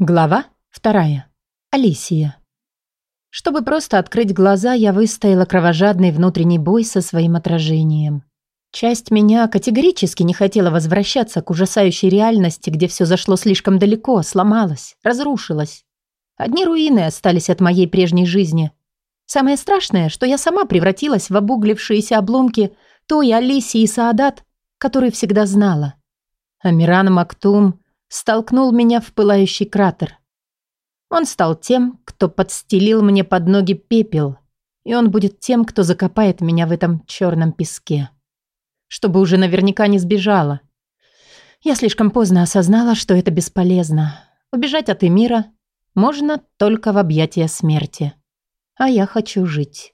Глава вторая. Алисия. Чтобы просто открыть глаза, я выстояла кровожадный внутренний бой со своим отражением. Часть меня категорически не хотела возвращаться к ужасающей реальности, где все зашло слишком далеко, сломалось, разрушилось. Одни руины остались от моей прежней жизни. Самое страшное, что я сама превратилась в обуглившиеся обломки той Алисии Саадат, которую всегда знала. Амиран Мактум столкнул меня в пылающий кратер. Он стал тем, кто подстелил мне под ноги пепел, и он будет тем, кто закопает меня в этом черном песке. Чтобы уже наверняка не сбежала. Я слишком поздно осознала, что это бесполезно. Убежать от Эмира можно только в объятия смерти. А я хочу жить.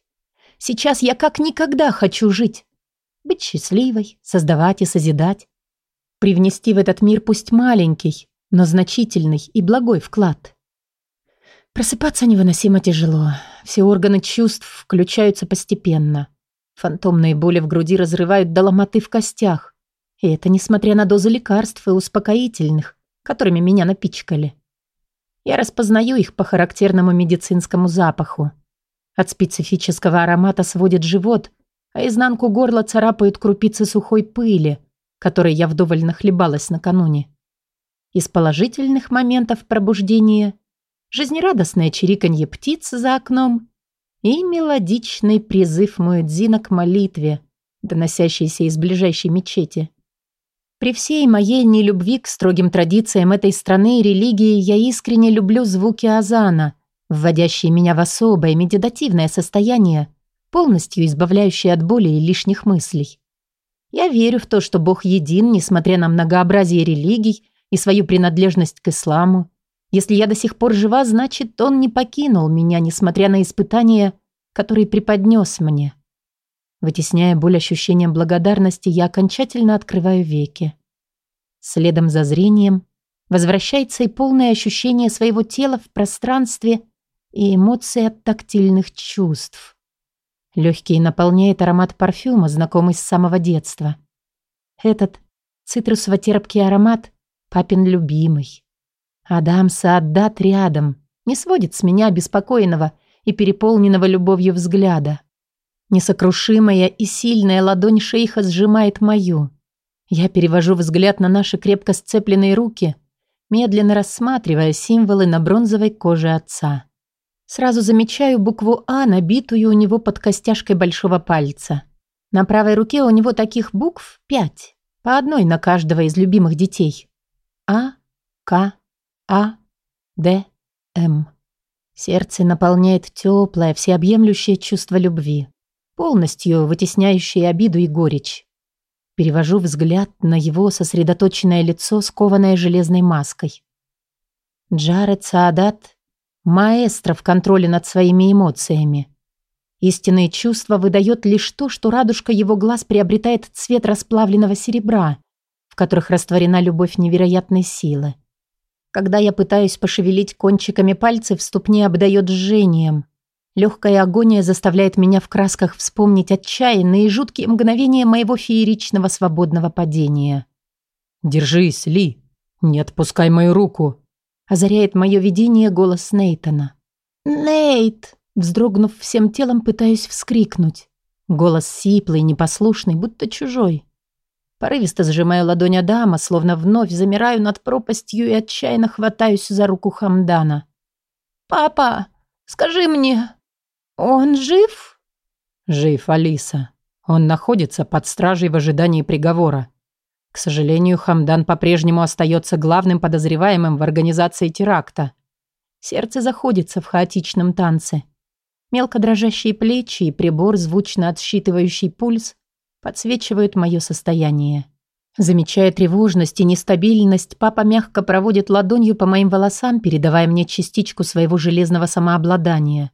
Сейчас я как никогда хочу жить. Быть счастливой, создавать и созидать привнести в этот мир пусть маленький, но значительный и благой вклад. Просыпаться невыносимо тяжело. Все органы чувств включаются постепенно. Фантомные боли в груди разрывают до ломоты в костях. И это несмотря на дозы лекарств и успокоительных, которыми меня напичкали. Я распознаю их по характерному медицинскому запаху. От специфического аромата сводит живот, а изнанку горла царапают крупицы сухой пыли – которой я вдоволь нахлебалась накануне. Из положительных моментов пробуждения жизнерадостное чириканье птиц за окном и мелодичный призыв Муэдзина к молитве, доносящийся из ближайшей мечети. При всей моей нелюбви к строгим традициям этой страны и религии я искренне люблю звуки азана, вводящие меня в особое медитативное состояние, полностью избавляющее от боли и лишних мыслей. Я верю в то, что Бог един, несмотря на многообразие религий и свою принадлежность к исламу. Если я до сих пор жива, значит, Он не покинул меня, несмотря на испытания, которые преподнес мне. Вытесняя боль ощущением благодарности, я окончательно открываю веки. Следом за зрением возвращается и полное ощущение своего тела в пространстве и эмоции от тактильных чувств. Легкий наполняет аромат парфюма, знакомый с самого детства. Этот цитрусово-терпкий аромат – папин любимый. Адам Сааддат рядом, не сводит с меня обеспокоенного и переполненного любовью взгляда. Несокрушимая и сильная ладонь шейха сжимает мою. Я перевожу взгляд на наши крепко сцепленные руки, медленно рассматривая символы на бронзовой коже отца. Сразу замечаю букву «А», набитую у него под костяшкой большого пальца. На правой руке у него таких букв пять, по одной на каждого из любимых детей. А, К, А, Д, М. Сердце наполняет теплое, всеобъемлющее чувство любви, полностью вытесняющее обиду и горечь. Перевожу взгляд на его сосредоточенное лицо, скованное железной маской. Джаред Саадат Маэстро в контроле над своими эмоциями. Истинные чувства выдает лишь то, что радужка его глаз приобретает цвет расплавленного серебра, в которых растворена любовь невероятной силы. Когда я пытаюсь пошевелить кончиками пальцев, ступни обдает жжением. Легкая агония заставляет меня в красках вспомнить отчаянные и жуткие мгновения моего фееричного свободного падения. «Держись, Ли! Не отпускай мою руку!» Озаряет мое видение голос Нейтона. «Нейт!» Вздрогнув всем телом, пытаюсь вскрикнуть. Голос сиплый, непослушный, будто чужой. Порывисто сжимаю ладонь Адама, словно вновь замираю над пропастью и отчаянно хватаюсь за руку Хамдана. «Папа, скажи мне, он жив?» «Жив, Алиса. Он находится под стражей в ожидании приговора. К сожалению, Хамдан по-прежнему остается главным подозреваемым в организации теракта. Сердце заходится в хаотичном танце. Мелко дрожащие плечи и прибор, звучно отсчитывающий пульс, подсвечивают мое состояние. Замечая тревожность и нестабильность, папа мягко проводит ладонью по моим волосам, передавая мне частичку своего железного самообладания.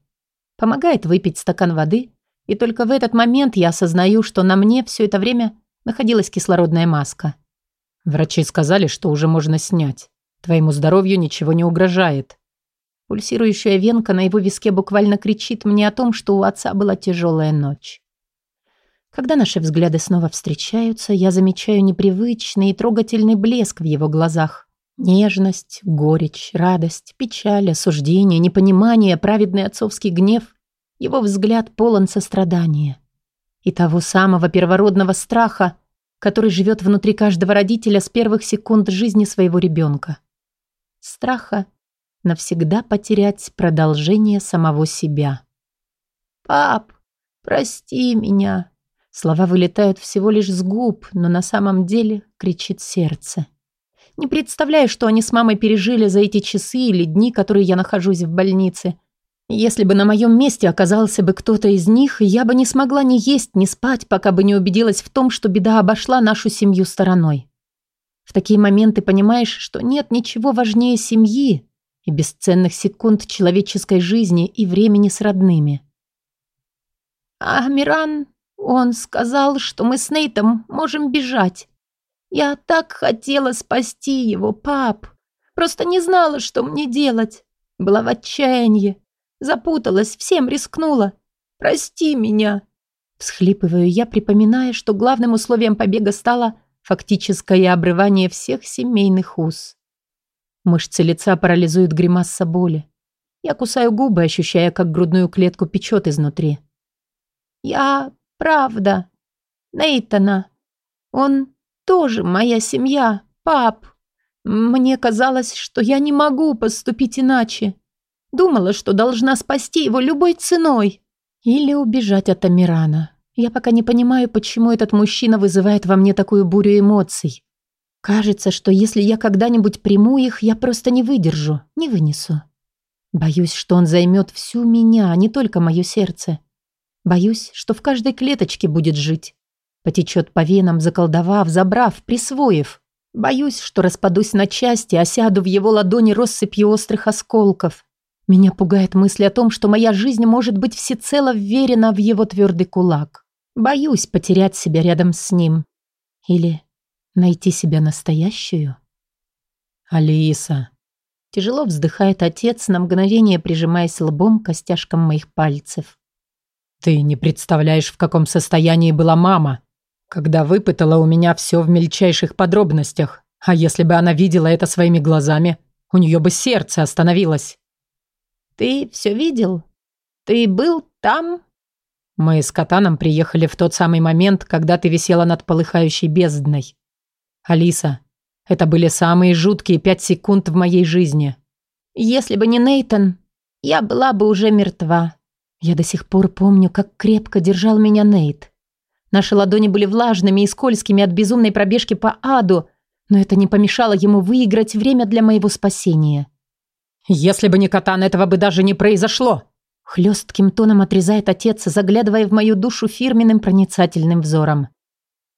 Помогает выпить стакан воды, и только в этот момент я осознаю, что на мне все это время находилась кислородная маска. Врачи сказали, что уже можно снять. Твоему здоровью ничего не угрожает. Пульсирующая венка на его виске буквально кричит мне о том, что у отца была тяжелая ночь. Когда наши взгляды снова встречаются, я замечаю непривычный и трогательный блеск в его глазах, Нежность, горечь, радость, печаль, осуждение, непонимание, праведный отцовский гнев. Его взгляд полон сострадания. И того самого первородного страха, который живет внутри каждого родителя с первых секунд жизни своего ребенка. Страха навсегда потерять продолжение самого себя. «Пап, прости меня!» Слова вылетают всего лишь с губ, но на самом деле кричит сердце. Не представляю, что они с мамой пережили за эти часы или дни, которые я нахожусь в больнице. Если бы на моем месте оказался бы кто-то из них, я бы не смогла ни есть, ни спать, пока бы не убедилась в том, что беда обошла нашу семью стороной. В такие моменты понимаешь, что нет ничего важнее семьи и бесценных секунд человеческой жизни и времени с родными. А Миран, он сказал, что мы с Нейтом можем бежать. Я так хотела спасти его, пап. Просто не знала, что мне делать. Была в отчаянии. Запуталась, всем рискнула. Прости меня. Всхлипываю я, припоминая, что главным условием побега стало фактическое обрывание всех семейных уз. Мышцы лица парализуют гримаса боли. Я кусаю губы, ощущая, как грудную клетку печет изнутри. Я правда. Нейтана. Он тоже моя семья, пап. Мне казалось, что я не могу поступить иначе. Думала, что должна спасти его любой ценой. Или убежать от Амирана. Я пока не понимаю, почему этот мужчина вызывает во мне такую бурю эмоций. Кажется, что если я когда-нибудь приму их, я просто не выдержу, не вынесу. Боюсь, что он займет всю меня, а не только мое сердце. Боюсь, что в каждой клеточке будет жить. Потечет по венам, заколдовав, забрав, присвоив. Боюсь, что распадусь на части, осяду в его ладони россыпью острых осколков. Меня пугает мысль о том, что моя жизнь может быть всецело вверена в его твердый кулак. Боюсь потерять себя рядом с ним. Или найти себя настоящую. Алиса. Тяжело вздыхает отец, на мгновение прижимаясь лбом к костяшкам моих пальцев. Ты не представляешь, в каком состоянии была мама, когда выпытала у меня все в мельчайших подробностях. А если бы она видела это своими глазами, у нее бы сердце остановилось. Ты все видел? Ты был там? Мы с Катаном приехали в тот самый момент, когда ты висела над полыхающей бездной. Алиса, это были самые жуткие пять секунд в моей жизни. Если бы не Нейтон, я была бы уже мертва. Я до сих пор помню, как крепко держал меня Нейт. Наши ладони были влажными и скользкими от безумной пробежки по аду, но это не помешало ему выиграть время для моего спасения. «Если бы не Катан, этого бы даже не произошло!» Хлестким тоном отрезает отец, заглядывая в мою душу фирменным проницательным взором.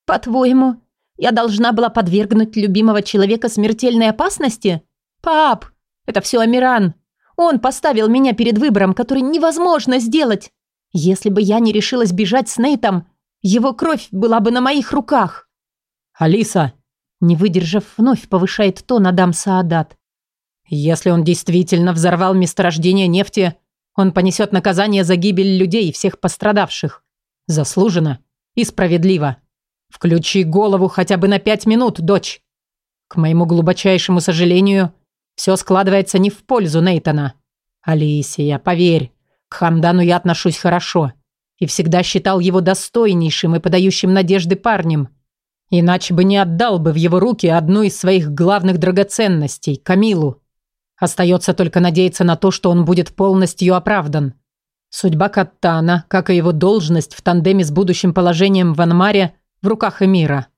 «По-твоему, я должна была подвергнуть любимого человека смертельной опасности? Пап, это все Амиран. Он поставил меня перед выбором, который невозможно сделать. Если бы я не решилась бежать с Нейтом, его кровь была бы на моих руках. Алиса, не выдержав, вновь повышает тон Адам Саадат. Если он действительно взорвал месторождение нефти, он понесет наказание за гибель людей и всех пострадавших. Заслуженно и справедливо. Включи голову хотя бы на пять минут, дочь. К моему глубочайшему сожалению, все складывается не в пользу Нейтона. Алисия, поверь, к Хамдану я отношусь хорошо и всегда считал его достойнейшим и подающим надежды парнем. Иначе бы не отдал бы в его руки одну из своих главных драгоценностей, Камилу. Остается только надеяться на то, что он будет полностью оправдан. Судьба Каттана, как и его должность в тандеме с будущим положением в Анмаре, в руках Эмира.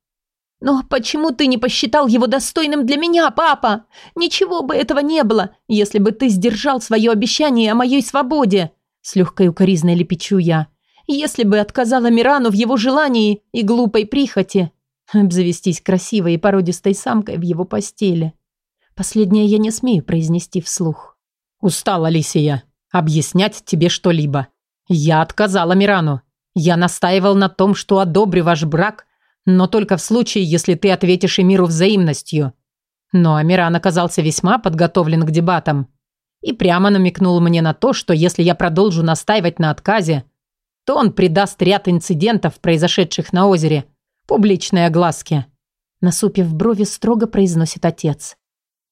«Но почему ты не посчитал его достойным для меня, папа? Ничего бы этого не было, если бы ты сдержал свое обещание о моей свободе!» С легкой укоризной лепечу я. «Если бы отказала Мирану в его желании и глупой прихоти. Обзавестись красивой и породистой самкой в его постели. Последнее я не смею произнести вслух». «Устала, Алисия, объяснять тебе что-либо. Я отказала Мирану. Я настаивал на том, что одобрю ваш брак но только в случае, если ты ответишь Эмиру взаимностью. Но Амиран оказался весьма подготовлен к дебатам и прямо намекнул мне на то, что если я продолжу настаивать на отказе, то он придаст ряд инцидентов, произошедших на озере, публичной огласке. Насупив брови, строго произносит отец.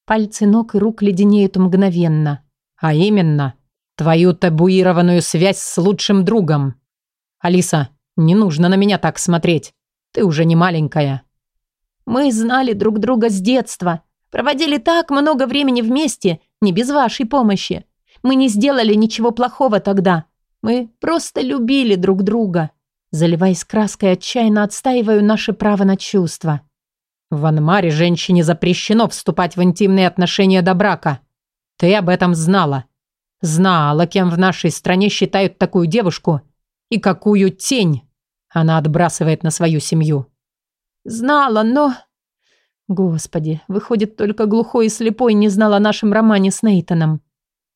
Пальцы ног и рук леденеют мгновенно. А именно, твою табуированную связь с лучшим другом. Алиса, не нужно на меня так смотреть. Ты уже не маленькая. Мы знали друг друга с детства. Проводили так много времени вместе, не без вашей помощи. Мы не сделали ничего плохого тогда. Мы просто любили друг друга. Заливаясь краской, отчаянно отстаиваю наше право на чувства. В Анмаре женщине запрещено вступать в интимные отношения до брака. Ты об этом знала. Знала, кем в нашей стране считают такую девушку и какую тень она отбрасывает на свою семью. Знала, но... Господи, выходит, только глухой и слепой не знал о нашем романе с Нейтаном.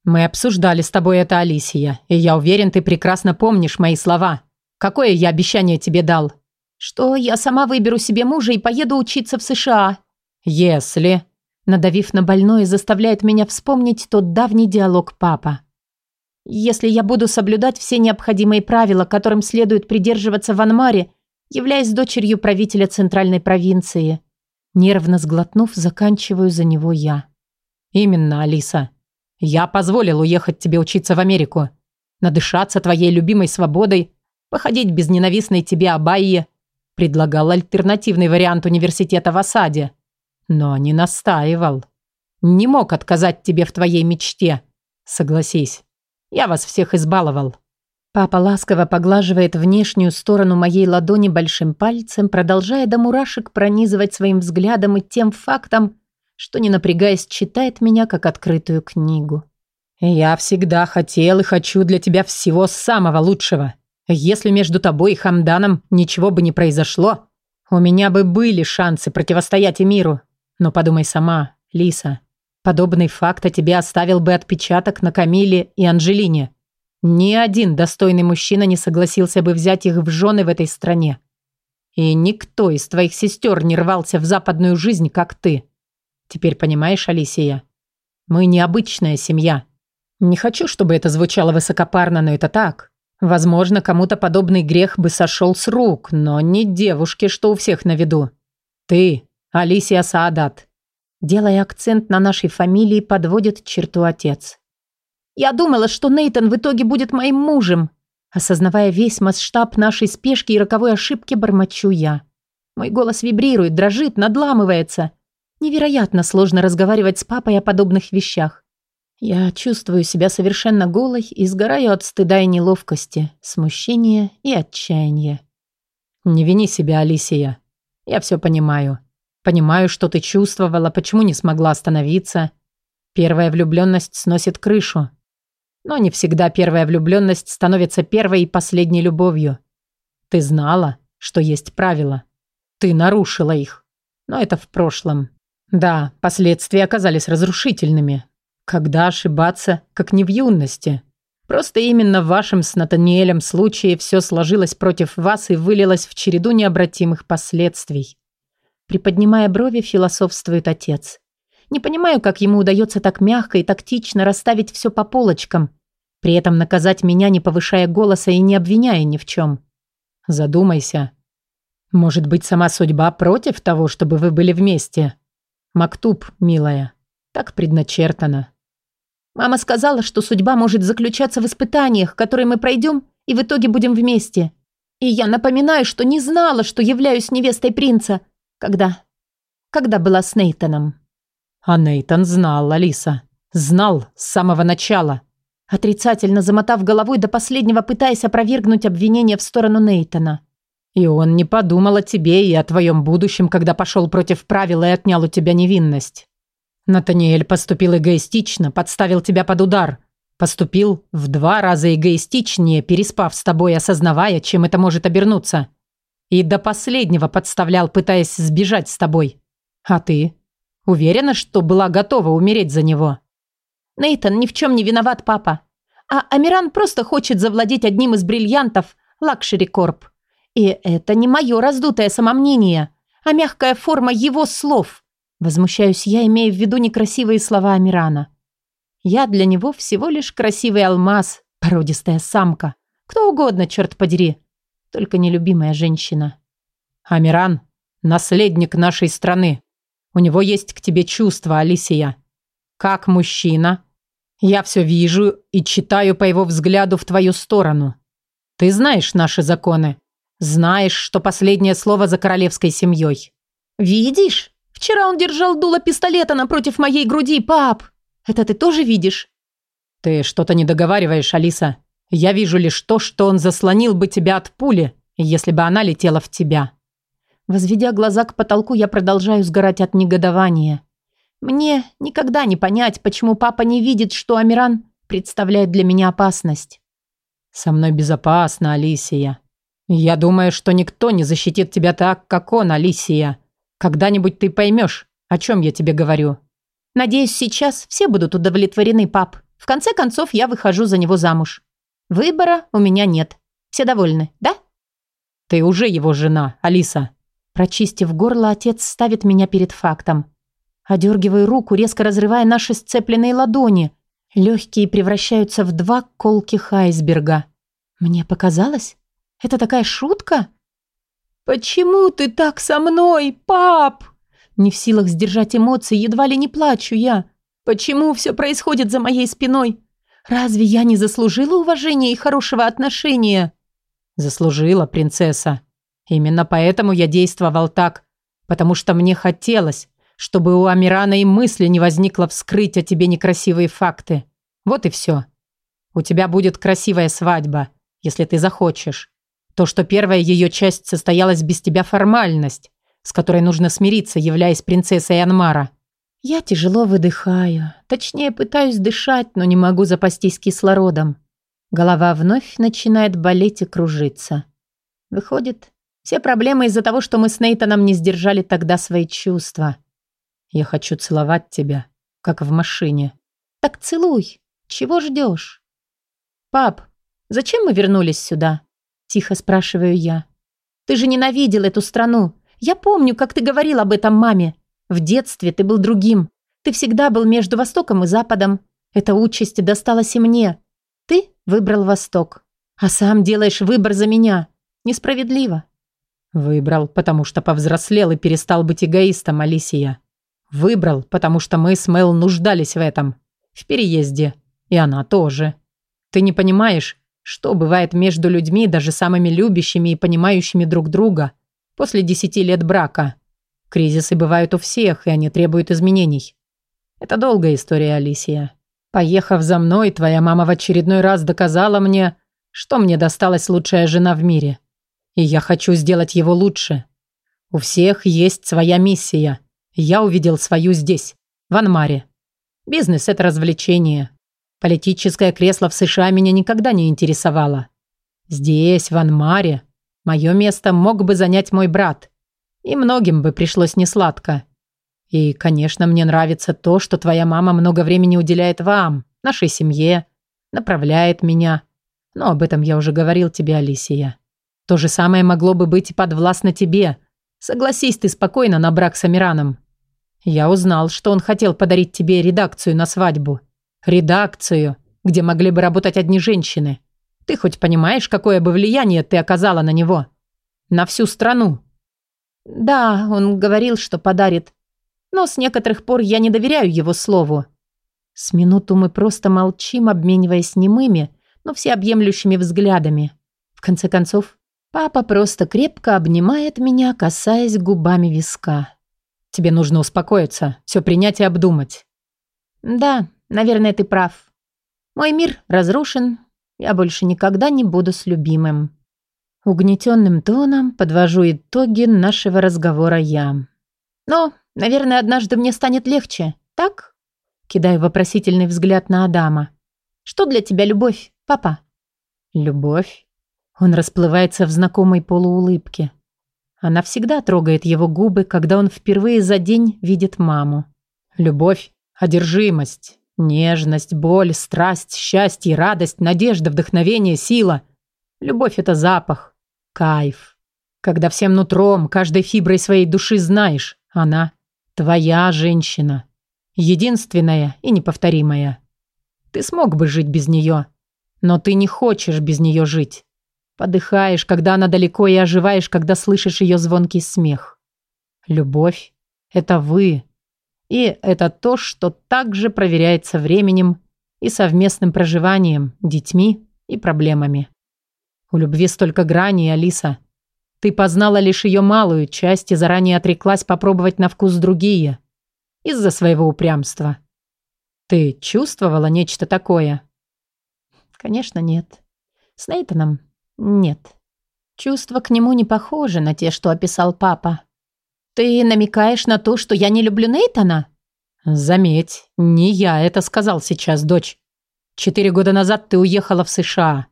Мы обсуждали с тобой это, Алисия, и я уверен, ты прекрасно помнишь мои слова. Какое я обещание тебе дал? Что я сама выберу себе мужа и поеду учиться в США. Если... Надавив на больное, заставляет меня вспомнить тот давний диалог папа. Если я буду соблюдать все необходимые правила, которым следует придерживаться в Анмаре, являясь дочерью правителя центральной провинции. Нервно сглотнув, заканчиваю за него я. Именно, Алиса. Я позволил уехать тебе учиться в Америку, надышаться твоей любимой свободой, походить без ненавистной тебе Абайи, предлагал альтернативный вариант университета в осаде, но не настаивал. Не мог отказать тебе в твоей мечте. Согласись, я вас всех избаловал. Папа ласково поглаживает внешнюю сторону моей ладони большим пальцем, продолжая до мурашек пронизывать своим взглядом и тем фактом, что, не напрягаясь, читает меня как открытую книгу. «Я всегда хотел и хочу для тебя всего самого лучшего. Если между тобой и Хамданом ничего бы не произошло, у меня бы были шансы противостоять миру. Но подумай сама, Лиса, подобный факт о тебе оставил бы отпечаток на Камиле и Анжелине. Ни один достойный мужчина не согласился бы взять их в жены в этой стране. И никто из твоих сестер не рвался в западную жизнь, как ты. Теперь понимаешь, Алисия? Мы необычная семья. Не хочу, чтобы это звучало высокопарно, но это так. Возможно, кому-то подобный грех бы сошел с рук, но не девушке, что у всех на виду. Ты, Алисия Саадат. Делая акцент на нашей фамилии, подводит черту отец. Я думала, что Нейтон в итоге будет моим мужем. Осознавая весь масштаб нашей спешки и роковой ошибки, бормочу я. Мой голос вибрирует, дрожит, надламывается. Невероятно сложно разговаривать с папой о подобных вещах. Я чувствую себя совершенно голой и сгораю от стыда и неловкости, смущения и отчаяния. Не вини себя, Алисия. Я все понимаю. Понимаю, что ты чувствовала, почему не смогла остановиться. Первая влюбленность сносит крышу. Но не всегда первая влюбленность становится первой и последней любовью. Ты знала, что есть правила. Ты нарушила их. Но это в прошлом. Да, последствия оказались разрушительными. Когда ошибаться, как не в юности? Просто именно в вашем с Натаниэлем случае все сложилось против вас и вылилось в череду необратимых последствий. Приподнимая брови, философствует отец. Не понимаю, как ему удается так мягко и тактично расставить все по полочкам, при этом наказать меня, не повышая голоса и не обвиняя ни в чем. Задумайся. Может быть, сама судьба против того, чтобы вы были вместе? Мактуб, милая, так предначертано. Мама сказала, что судьба может заключаться в испытаниях, которые мы пройдем, и в итоге будем вместе. И я напоминаю, что не знала, что являюсь невестой принца, когда... когда была с Нейтаном. А Нейтан знал, Алиса. Знал с самого начала. Отрицательно замотав головой до последнего, пытаясь опровергнуть обвинение в сторону Нейтана. И он не подумал о тебе и о твоем будущем, когда пошел против правил и отнял у тебя невинность. Натаниэль поступил эгоистично, подставил тебя под удар. Поступил в два раза эгоистичнее, переспав с тобой, осознавая, чем это может обернуться. И до последнего подставлял, пытаясь сбежать с тобой. А ты? Уверена, что была готова умереть за него? Нейтан ни в чем не виноват, папа. А Амиран просто хочет завладеть одним из бриллиантов Luxury Corp. И это не мое раздутое самомнение, а мягкая форма его слов. Возмущаюсь я, имея в виду некрасивые слова Амирана. Я для него всего лишь красивый алмаз, породистая самка. Кто угодно, черт подери. Только нелюбимая женщина. Амиран – наследник нашей страны. У него есть к тебе чувства, Алисия. Как мужчина, я все вижу и читаю по его взгляду в твою сторону. Ты знаешь наши законы. Знаешь, что последнее слово за королевской семьей. Видишь? Вчера он держал дуло пистолета напротив моей груди, пап. Это ты тоже видишь? Ты что-то не договариваешь, Алиса. Я вижу лишь то, что он заслонил бы тебя от пули, если бы она летела в тебя. Возведя глаза к потолку, я продолжаю сгорать от негодования. Мне никогда не понять, почему папа не видит, что Амиран представляет для меня опасность. Со мной безопасно, Алисия. Я думаю, что никто не защитит тебя так, как он, Алисия. Когда-нибудь ты поймешь, о чем я тебе говорю. Надеюсь, сейчас все будут удовлетворены, пап. В конце концов, я выхожу за него замуж. Выбора у меня нет. Все довольны, да? Ты уже его жена, Алиса. Прочистив горло, отец ставит меня перед фактом. Одергиваю руку, резко разрывая наши сцепленные ладони. Легкие превращаются в два колких айсберга. Мне показалось? Это такая шутка? «Почему ты так со мной, пап?» Не в силах сдержать эмоции, едва ли не плачу я. «Почему все происходит за моей спиной? Разве я не заслужила уважения и хорошего отношения?» «Заслужила, принцесса. Именно поэтому я действовал так, потому что мне хотелось, чтобы у Амирана и мысли не возникло вскрыть о тебе некрасивые факты. Вот и все. У тебя будет красивая свадьба, если ты захочешь. То, что первая ее часть состоялась без тебя формальность, с которой нужно смириться, являясь принцессой Анмара. Я тяжело выдыхаю. Точнее, пытаюсь дышать, но не могу запастись кислородом. Голова вновь начинает болеть и кружиться. Выходит, все проблемы из-за того, что мы с Нейтаном не сдержали тогда свои чувства. Я хочу целовать тебя, как в машине. Так целуй. Чего ждешь? Пап, зачем мы вернулись сюда? Тихо спрашиваю я. Ты же ненавидел эту страну. Я помню, как ты говорил об этом маме. В детстве ты был другим. Ты всегда был между Востоком и Западом. Эта участь досталась и мне. Ты выбрал Восток. А сам делаешь выбор за меня. Несправедливо. Выбрал, потому что повзрослел и перестал быть эгоистом, Алисия. Выбрал, потому что мы с Мэл нуждались в этом. В переезде. И она тоже. Ты не понимаешь, что бывает между людьми, даже самыми любящими и понимающими друг друга, после десяти лет брака. Кризисы бывают у всех, и они требуют изменений. Это долгая история, Алисия. Поехав за мной, твоя мама в очередной раз доказала мне, что мне досталась лучшая жена в мире. И я хочу сделать его лучше. У всех есть своя миссия – я увидел свою здесь, в Анмаре. Бизнес – это развлечение. Политическое кресло в США меня никогда не интересовало. Здесь, в Анмаре, мое место мог бы занять мой брат. И многим бы пришлось несладко. И, конечно, мне нравится то, что твоя мама много времени уделяет вам, нашей семье, направляет меня. Но об этом я уже говорил тебе, Алисия. То же самое могло бы быть и подвластно тебе. Согласись ты спокойно на брак с Амираном. Я узнал, что он хотел подарить тебе редакцию на свадьбу. Редакцию, где могли бы работать одни женщины. Ты хоть понимаешь, какое бы влияние ты оказала на него? На всю страну. Да, он говорил, что подарит. Но с некоторых пор я не доверяю его слову. С минуту мы просто молчим, обмениваясь немыми, но всеобъемлющими взглядами. В конце концов, папа просто крепко обнимает меня, касаясь губами виска. Тебе нужно успокоиться, все принять и обдумать. Да, наверное, ты прав. Мой мир разрушен. Я больше никогда не буду с любимым. Угнетенным тоном подвожу итоги нашего разговора я. Но, наверное, однажды мне станет легче, так? Кидаю вопросительный взгляд на Адама. Что для тебя любовь, папа? Любовь? Он расплывается в знакомой полуулыбке. Она всегда трогает его губы, когда он впервые за день видит маму. Любовь, одержимость, нежность, боль, страсть, счастье, радость, надежда, вдохновение, сила. Любовь – это запах, кайф. Когда всем нутром, каждой фиброй своей души знаешь, она – твоя женщина. Единственная и неповторимая. Ты смог бы жить без нее, но ты не хочешь без нее жить. Подыхаешь, когда она далеко, и оживаешь, когда слышишь ее звонкий смех. Любовь — это вы. И это то, что также проверяется временем и совместным проживанием, детьми и проблемами. У любви столько граней, Алиса. Ты познала лишь ее малую часть и заранее отреклась попробовать на вкус другие. Из-за своего упрямства. Ты чувствовала нечто такое? Конечно, нет. С Нейтаном нет. Чувства к нему не похожи на те, что описал папа. Ты намекаешь на то, что я не люблю Нейтана? Заметь, не я это сказал сейчас, дочь. Четыре года назад ты уехала в США,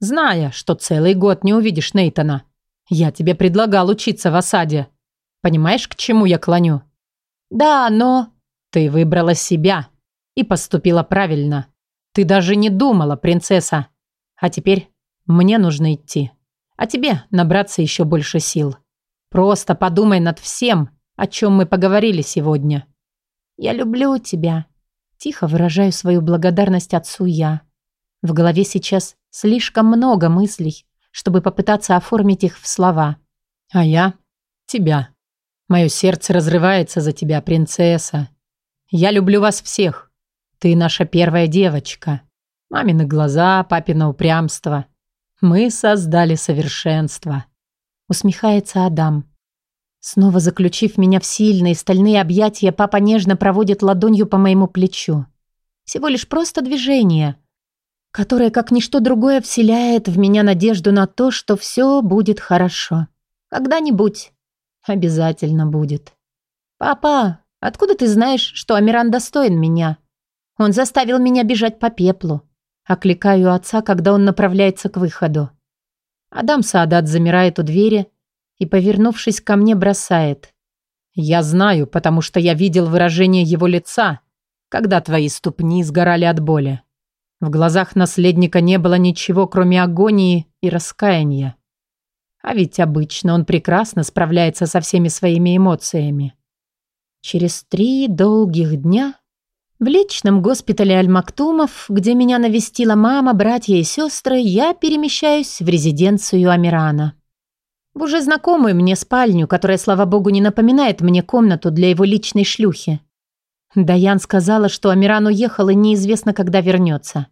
зная, что целый год не увидишь Нейтана. Я тебе предлагал учиться в осаде. Понимаешь, к чему я клоню? Да, но... Ты выбрала себя и поступила правильно. Ты даже не думала, принцесса. А теперь мне нужно идти. А тебе набраться еще больше сил. Просто подумай над всем, о чем мы поговорили сегодня. Я люблю тебя. Тихо выражаю свою благодарность отцу я. В голове сейчас слишком много мыслей, чтобы попытаться оформить их в слова. А я тебя. Мое сердце разрывается за тебя, принцесса. Я люблю вас всех. Ты наша первая девочка. Мамины глаза, папино упрямство. Мы создали совершенство. Усмехается Адам. Снова заключив меня в сильные стальные объятия, папа нежно проводит ладонью по моему плечу. Всего лишь просто движение, которое, как ничто другое, вселяет в меня надежду на то, что все будет хорошо. Когда-нибудь. Обязательно будет. «Папа, откуда ты знаешь, что Амиран достоин меня? Он заставил меня бежать по пеплу». Окликаю отца, когда он направляется к выходу. Адам Саадат замирает у двери и, повернувшись ко мне, бросает. «Я знаю, потому что я видел выражение его лица, когда твои ступни сгорали от боли. В глазах наследника не было ничего, кроме агонии и раскаяния. А ведь обычно он прекрасно справляется со всеми своими эмоциями. Через три долгих дня в личном госпитале Аль-Мактумов, где меня навестила мама, братья и сестры, я перемещаюсь в резиденцию Амирана в уже знакомую мне спальню, которая, слава богу, не напоминает мне комнату для его личной шлюхи. Даян сказала, что Амиран уехал и неизвестно, когда вернется.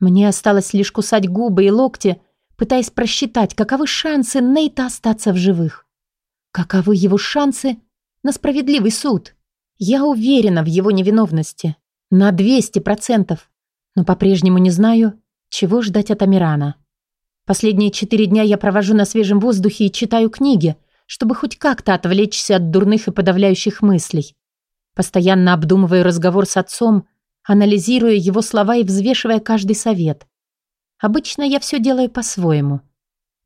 Мне осталось лишь кусать губы и локти, пытаясь просчитать, каковы шансы Нейта остаться в живых. Каковы его шансы на справедливый суд. Я уверена в его невиновности. На 200%. Но по-прежнему не знаю, чего ждать от Амирана. Последние четыре дня я провожу на свежем воздухе и читаю книги, чтобы хоть как-то отвлечься от дурных и подавляющих мыслей. Постоянно обдумываю разговор с отцом, анализируя его слова и взвешивая каждый совет. Обычно я все делаю по-своему.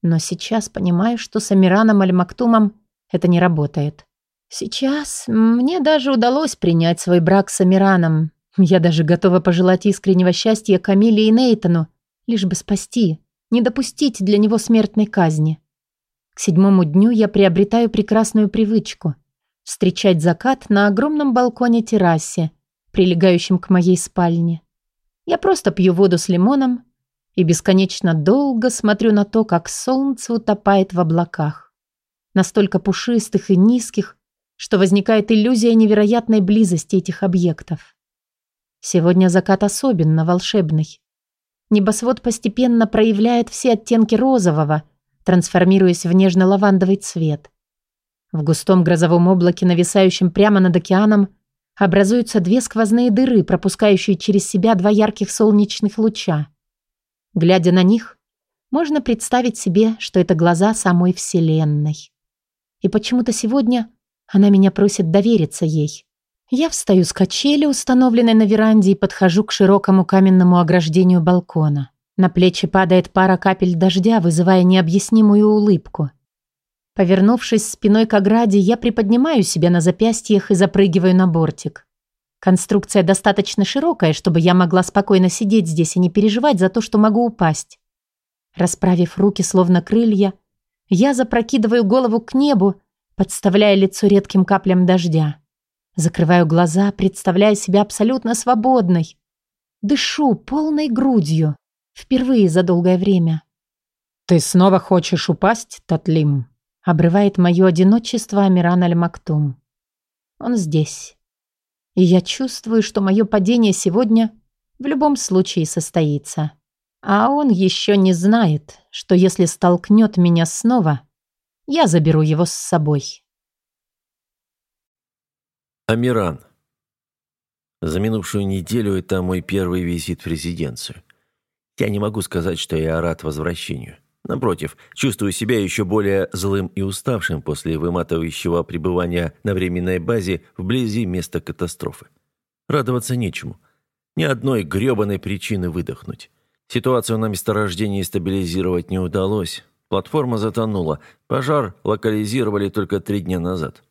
Но сейчас понимаю, что с Амираном Аль-Мактумом это не работает. Сейчас мне даже удалось принять свой брак с Амираном. Я даже готова пожелать искреннего счастья Камиле и Нейтану, лишь бы спасти не допустить для него смертной казни. К седьмому дню я приобретаю прекрасную привычку – встречать закат на огромном балконе-террасе, прилегающем к моей спальне. Я просто пью воду с лимоном и бесконечно долго смотрю на то, как солнце утопает в облаках. Настолько пушистых и низких, что возникает иллюзия невероятной близости этих объектов. Сегодня закат особенно волшебный. Небосвод постепенно проявляет все оттенки розового, трансформируясь в нежно-лавандовый цвет. В густом грозовом облаке, нависающем прямо над океаном, образуются две сквозные дыры, пропускающие через себя два ярких солнечных луча. Глядя на них, можно представить себе, что это глаза самой Вселенной. И почему-то сегодня она меня просит довериться ей. Я встаю с качели, установленной на веранде, и подхожу к широкому каменному ограждению балкона. На плечи падает пара капель дождя, вызывая необъяснимую улыбку. Повернувшись спиной к ограде, я приподнимаю себя на запястьях и запрыгиваю на бортик. Конструкция достаточно широкая, чтобы я могла спокойно сидеть здесь и не переживать за то, что могу упасть. Расправив руки, словно крылья, я запрокидываю голову к небу, подставляя лицо редким каплям дождя. Закрываю глаза, представляя себя абсолютно свободной. Дышу полной грудью. Впервые за долгое время. «Ты снова хочешь упасть, Татлим?» Обрывает мое одиночество Амиран Аль-Мактум. Он здесь. И я чувствую, что мое падение сегодня в любом случае состоится. А он еще не знает, что если столкнет меня снова, я заберу его с собой. Амиран. За минувшую неделю это мой первый визит в резиденцию. Я не могу сказать, что я рад возвращению. Напротив, чувствую себя еще более злым и уставшим после выматывающего пребывания на временной базе вблизи места катастрофы. Радоваться нечему. Ни одной гребаной причины выдохнуть. Ситуацию на месторождении стабилизировать не удалось. Платформа затонула. Пожар локализировали только три дня назад.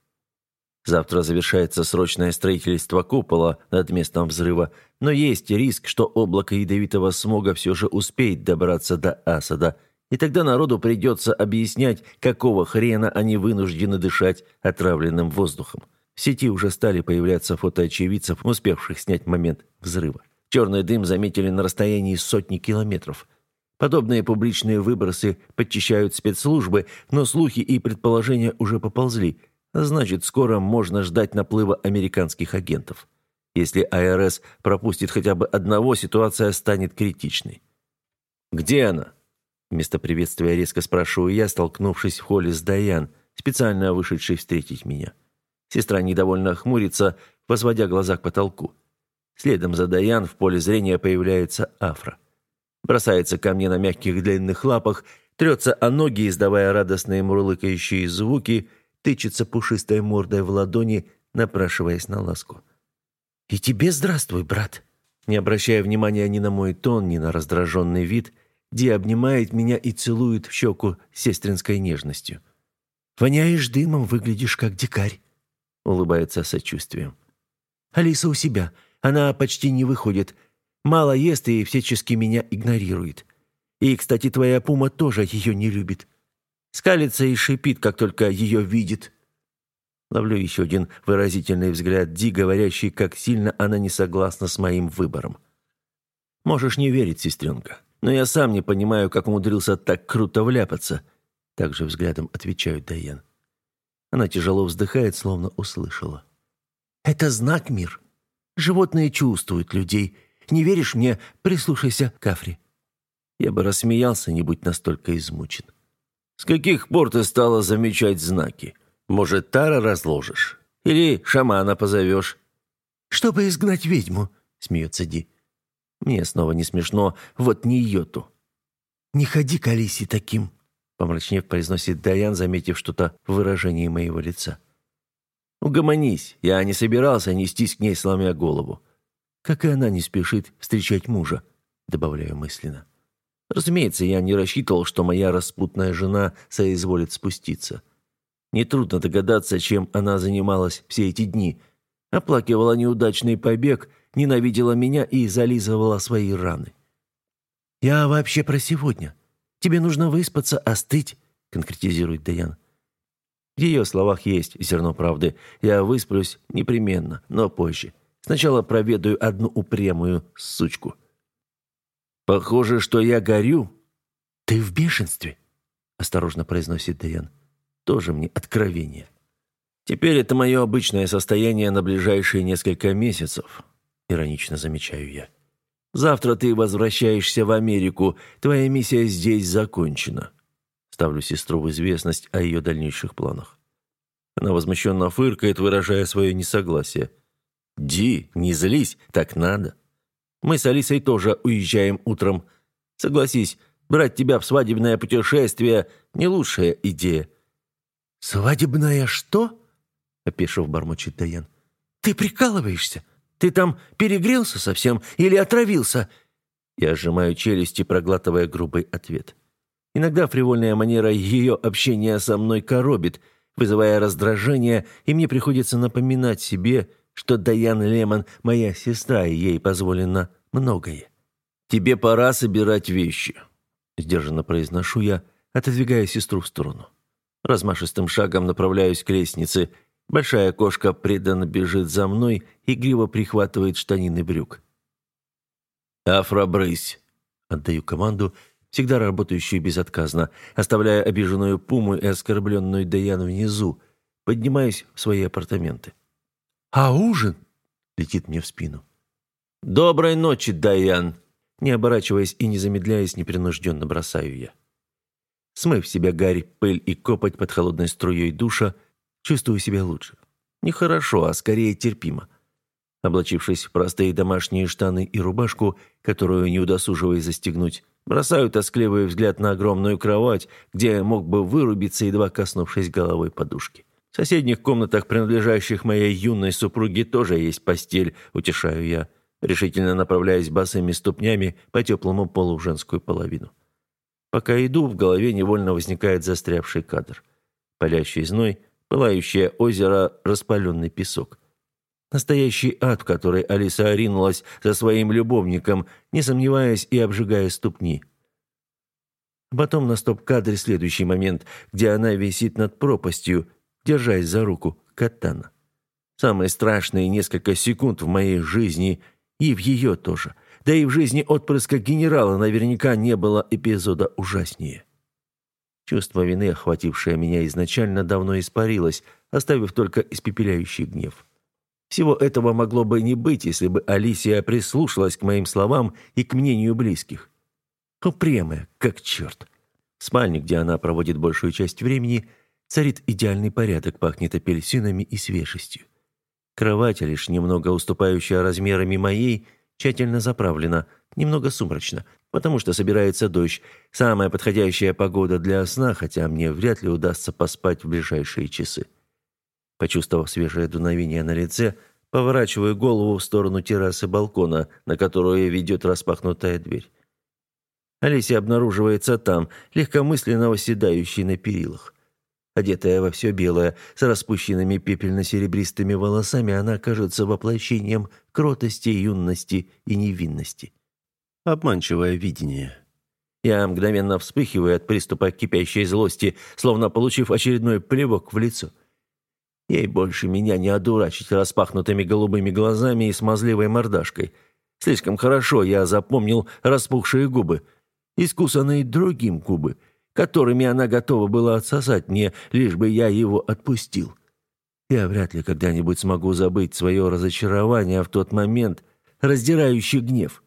Завтра завершается срочное строительство купола над местом взрыва, но есть риск, что облако ядовитого смога все же успеет добраться до Асада, и тогда народу придется объяснять, какого хрена они вынуждены дышать отравленным воздухом. В сети уже стали появляться фото очевидцев, успевших снять момент взрыва. Черный дым заметили на расстоянии сотни километров. Подобные публичные выбросы подчищают спецслужбы, но слухи и предположения уже поползли – Значит, скоро можно ждать наплыва американских агентов. Если АРС пропустит хотя бы одного, ситуация станет критичной. «Где она?» Вместо приветствия резко спрашиваю я, столкнувшись в холле с Даян, специально вышедшей встретить меня. Сестра недовольно хмурится, возводя глаза к потолку. Следом за Даян в поле зрения появляется Афра. Бросается ко мне на мягких длинных лапах, трется о ноги, издавая радостные мурлыкающие звуки – тычется пушистой мордой в ладони, напрашиваясь на ласку. «И тебе здравствуй, брат!» Не обращая внимания ни на мой тон, ни на раздраженный вид, Ди обнимает меня и целует в щеку сестринской нежностью. «Воняешь дымом, выглядишь как дикарь», — улыбается сочувствием. «Алиса у себя. Она почти не выходит. Мало ест и всячески меня игнорирует. И, кстати, твоя пума тоже ее не любит. Скалится и шипит, как только ее видит. Ловлю еще один выразительный взгляд Ди, говорящий, как сильно она не согласна с моим выбором. Можешь не верить, сестренка, но я сам не понимаю, как умудрился так круто вляпаться. Также взглядом отвечает Дайен. Она тяжело вздыхает, словно услышала. «Это знак, мир. Животные чувствуют людей. Не веришь мне? Прислушайся к Афри». Я бы рассмеялся, не будь настолько измучен. С каких пор ты стала замечать знаки? Может, тара разложишь? Или шамана позовешь?» «Чтобы изгнать ведьму», — смеется Ди. Мне снова не смешно, вот не йоту. «Не ходи к Алисе таким», — помрачнев произносит Даян, заметив что-то в выражении моего лица. «Угомонись, я не собирался нестись к ней, сломя голову. Как и она не спешит встречать мужа», — добавляю мысленно. Разумеется, я не рассчитывал, что моя распутная жена соизволит спуститься. Нетрудно догадаться, чем она занималась все эти дни. Оплакивала неудачный побег, ненавидела меня и зализывала свои раны. «Я вообще про сегодня. Тебе нужно выспаться, остыть», — конкретизирует Даян. В ее словах есть зерно правды. Я высплюсь непременно, но позже. Сначала проведаю одну упрямую сучку. «Похоже, что я горю». «Ты в бешенстве?» – осторожно произносит Дэйан. «Тоже мне откровение». «Теперь это мое обычное состояние на ближайшие несколько месяцев», – иронично замечаю я. «Завтра ты возвращаешься в Америку. Твоя миссия здесь закончена». Ставлю сестру в известность о ее дальнейших планах. Она возмущенно фыркает, выражая свое несогласие. «Ди, не злись, так надо». Мы с Алисой тоже уезжаем утром. Согласись, брать тебя в свадебное путешествие – не лучшая идея». «Свадебное что?» – опешив бормочет Даян. «Ты прикалываешься? Ты там перегрелся совсем или отравился?» Я сжимаю челюсти, проглатывая грубый ответ. Иногда фривольная манера ее общения со мной коробит, вызывая раздражение, и мне приходится напоминать себе, что Даян Лемон – моя сестра, и ей позволено многое. «Тебе пора собирать вещи», – сдержанно произношу я, отодвигая сестру в сторону. Размашистым шагом направляюсь к лестнице. Большая кошка преданно бежит за мной, и игриво прихватывает штанины брюк. «Афра, брысь!» – отдаю команду, всегда работающую безотказно, оставляя обиженную пуму и оскорбленную Даян внизу, поднимаюсь в свои апартаменты. «А ужин?» летит мне в спину. «Доброй ночи, Дайан!» Не оборачиваясь и не замедляясь, непринужденно бросаю я. Смыв себя гарь, пыль и копоть под холодной струей душа, чувствую себя лучше. Не хорошо, а скорее терпимо. Облачившись в простые домашние штаны и рубашку, которую не удосуживаясь застегнуть, бросаю тоскливый взгляд на огромную кровать, где я мог бы вырубиться, едва коснувшись головой подушки. В соседних комнатах, принадлежащих моей юной супруге, тоже есть постель, утешаю я решительно направляясь босыми ступнями по теплому полу в женскую половину. Пока иду, в голове невольно возникает застрявший кадр. Палящий зной, пылающее озеро, распаленный песок. Настоящий ад, в который Алиса оринулась за своим любовником, не сомневаясь и обжигая ступни. Потом на стоп-кадре следующий момент, где она висит над пропастью, держась за руку Катана. Самые страшные несколько секунд в моей жизни – и в ее тоже. Да и в жизни отпрыска генерала наверняка не было эпизода ужаснее. Чувство вины, охватившее меня изначально, давно испарилось, оставив только испепеляющий гнев. Всего этого могло бы не быть, если бы Алисия прислушалась к моим словам и к мнению близких. Упрямая, как черт. В спальне, где она проводит большую часть времени, царит идеальный порядок, пахнет апельсинами и свежестью. Кровать, лишь немного уступающая размерами моей, тщательно заправлена, немного сумрачно, потому что собирается дождь. Самая подходящая погода для сна, хотя мне вряд ли удастся поспать в ближайшие часы. Почувствовав свежее дуновение на лице, поворачиваю голову в сторону террасы балкона, на которую ведет распахнутая дверь. Олеся обнаруживается там, легкомысленно восседающей на перилах. Одетая во все белое, с распущенными пепельно-серебристыми волосами, она кажется воплощением кротости, юности и невинности. Обманчивое видение. Я мгновенно вспыхиваю от приступа кипящей злости, словно получив очередной плевок в лицо. Ей больше меня не одурачить распахнутыми голубыми глазами и смазливой мордашкой. Слишком хорошо я запомнил распухшие губы, искусанные другим губы — которыми она готова была отсосать мне, лишь бы я его отпустил. Я вряд ли когда-нибудь смогу забыть свое разочарование в тот момент, раздирающий гнев.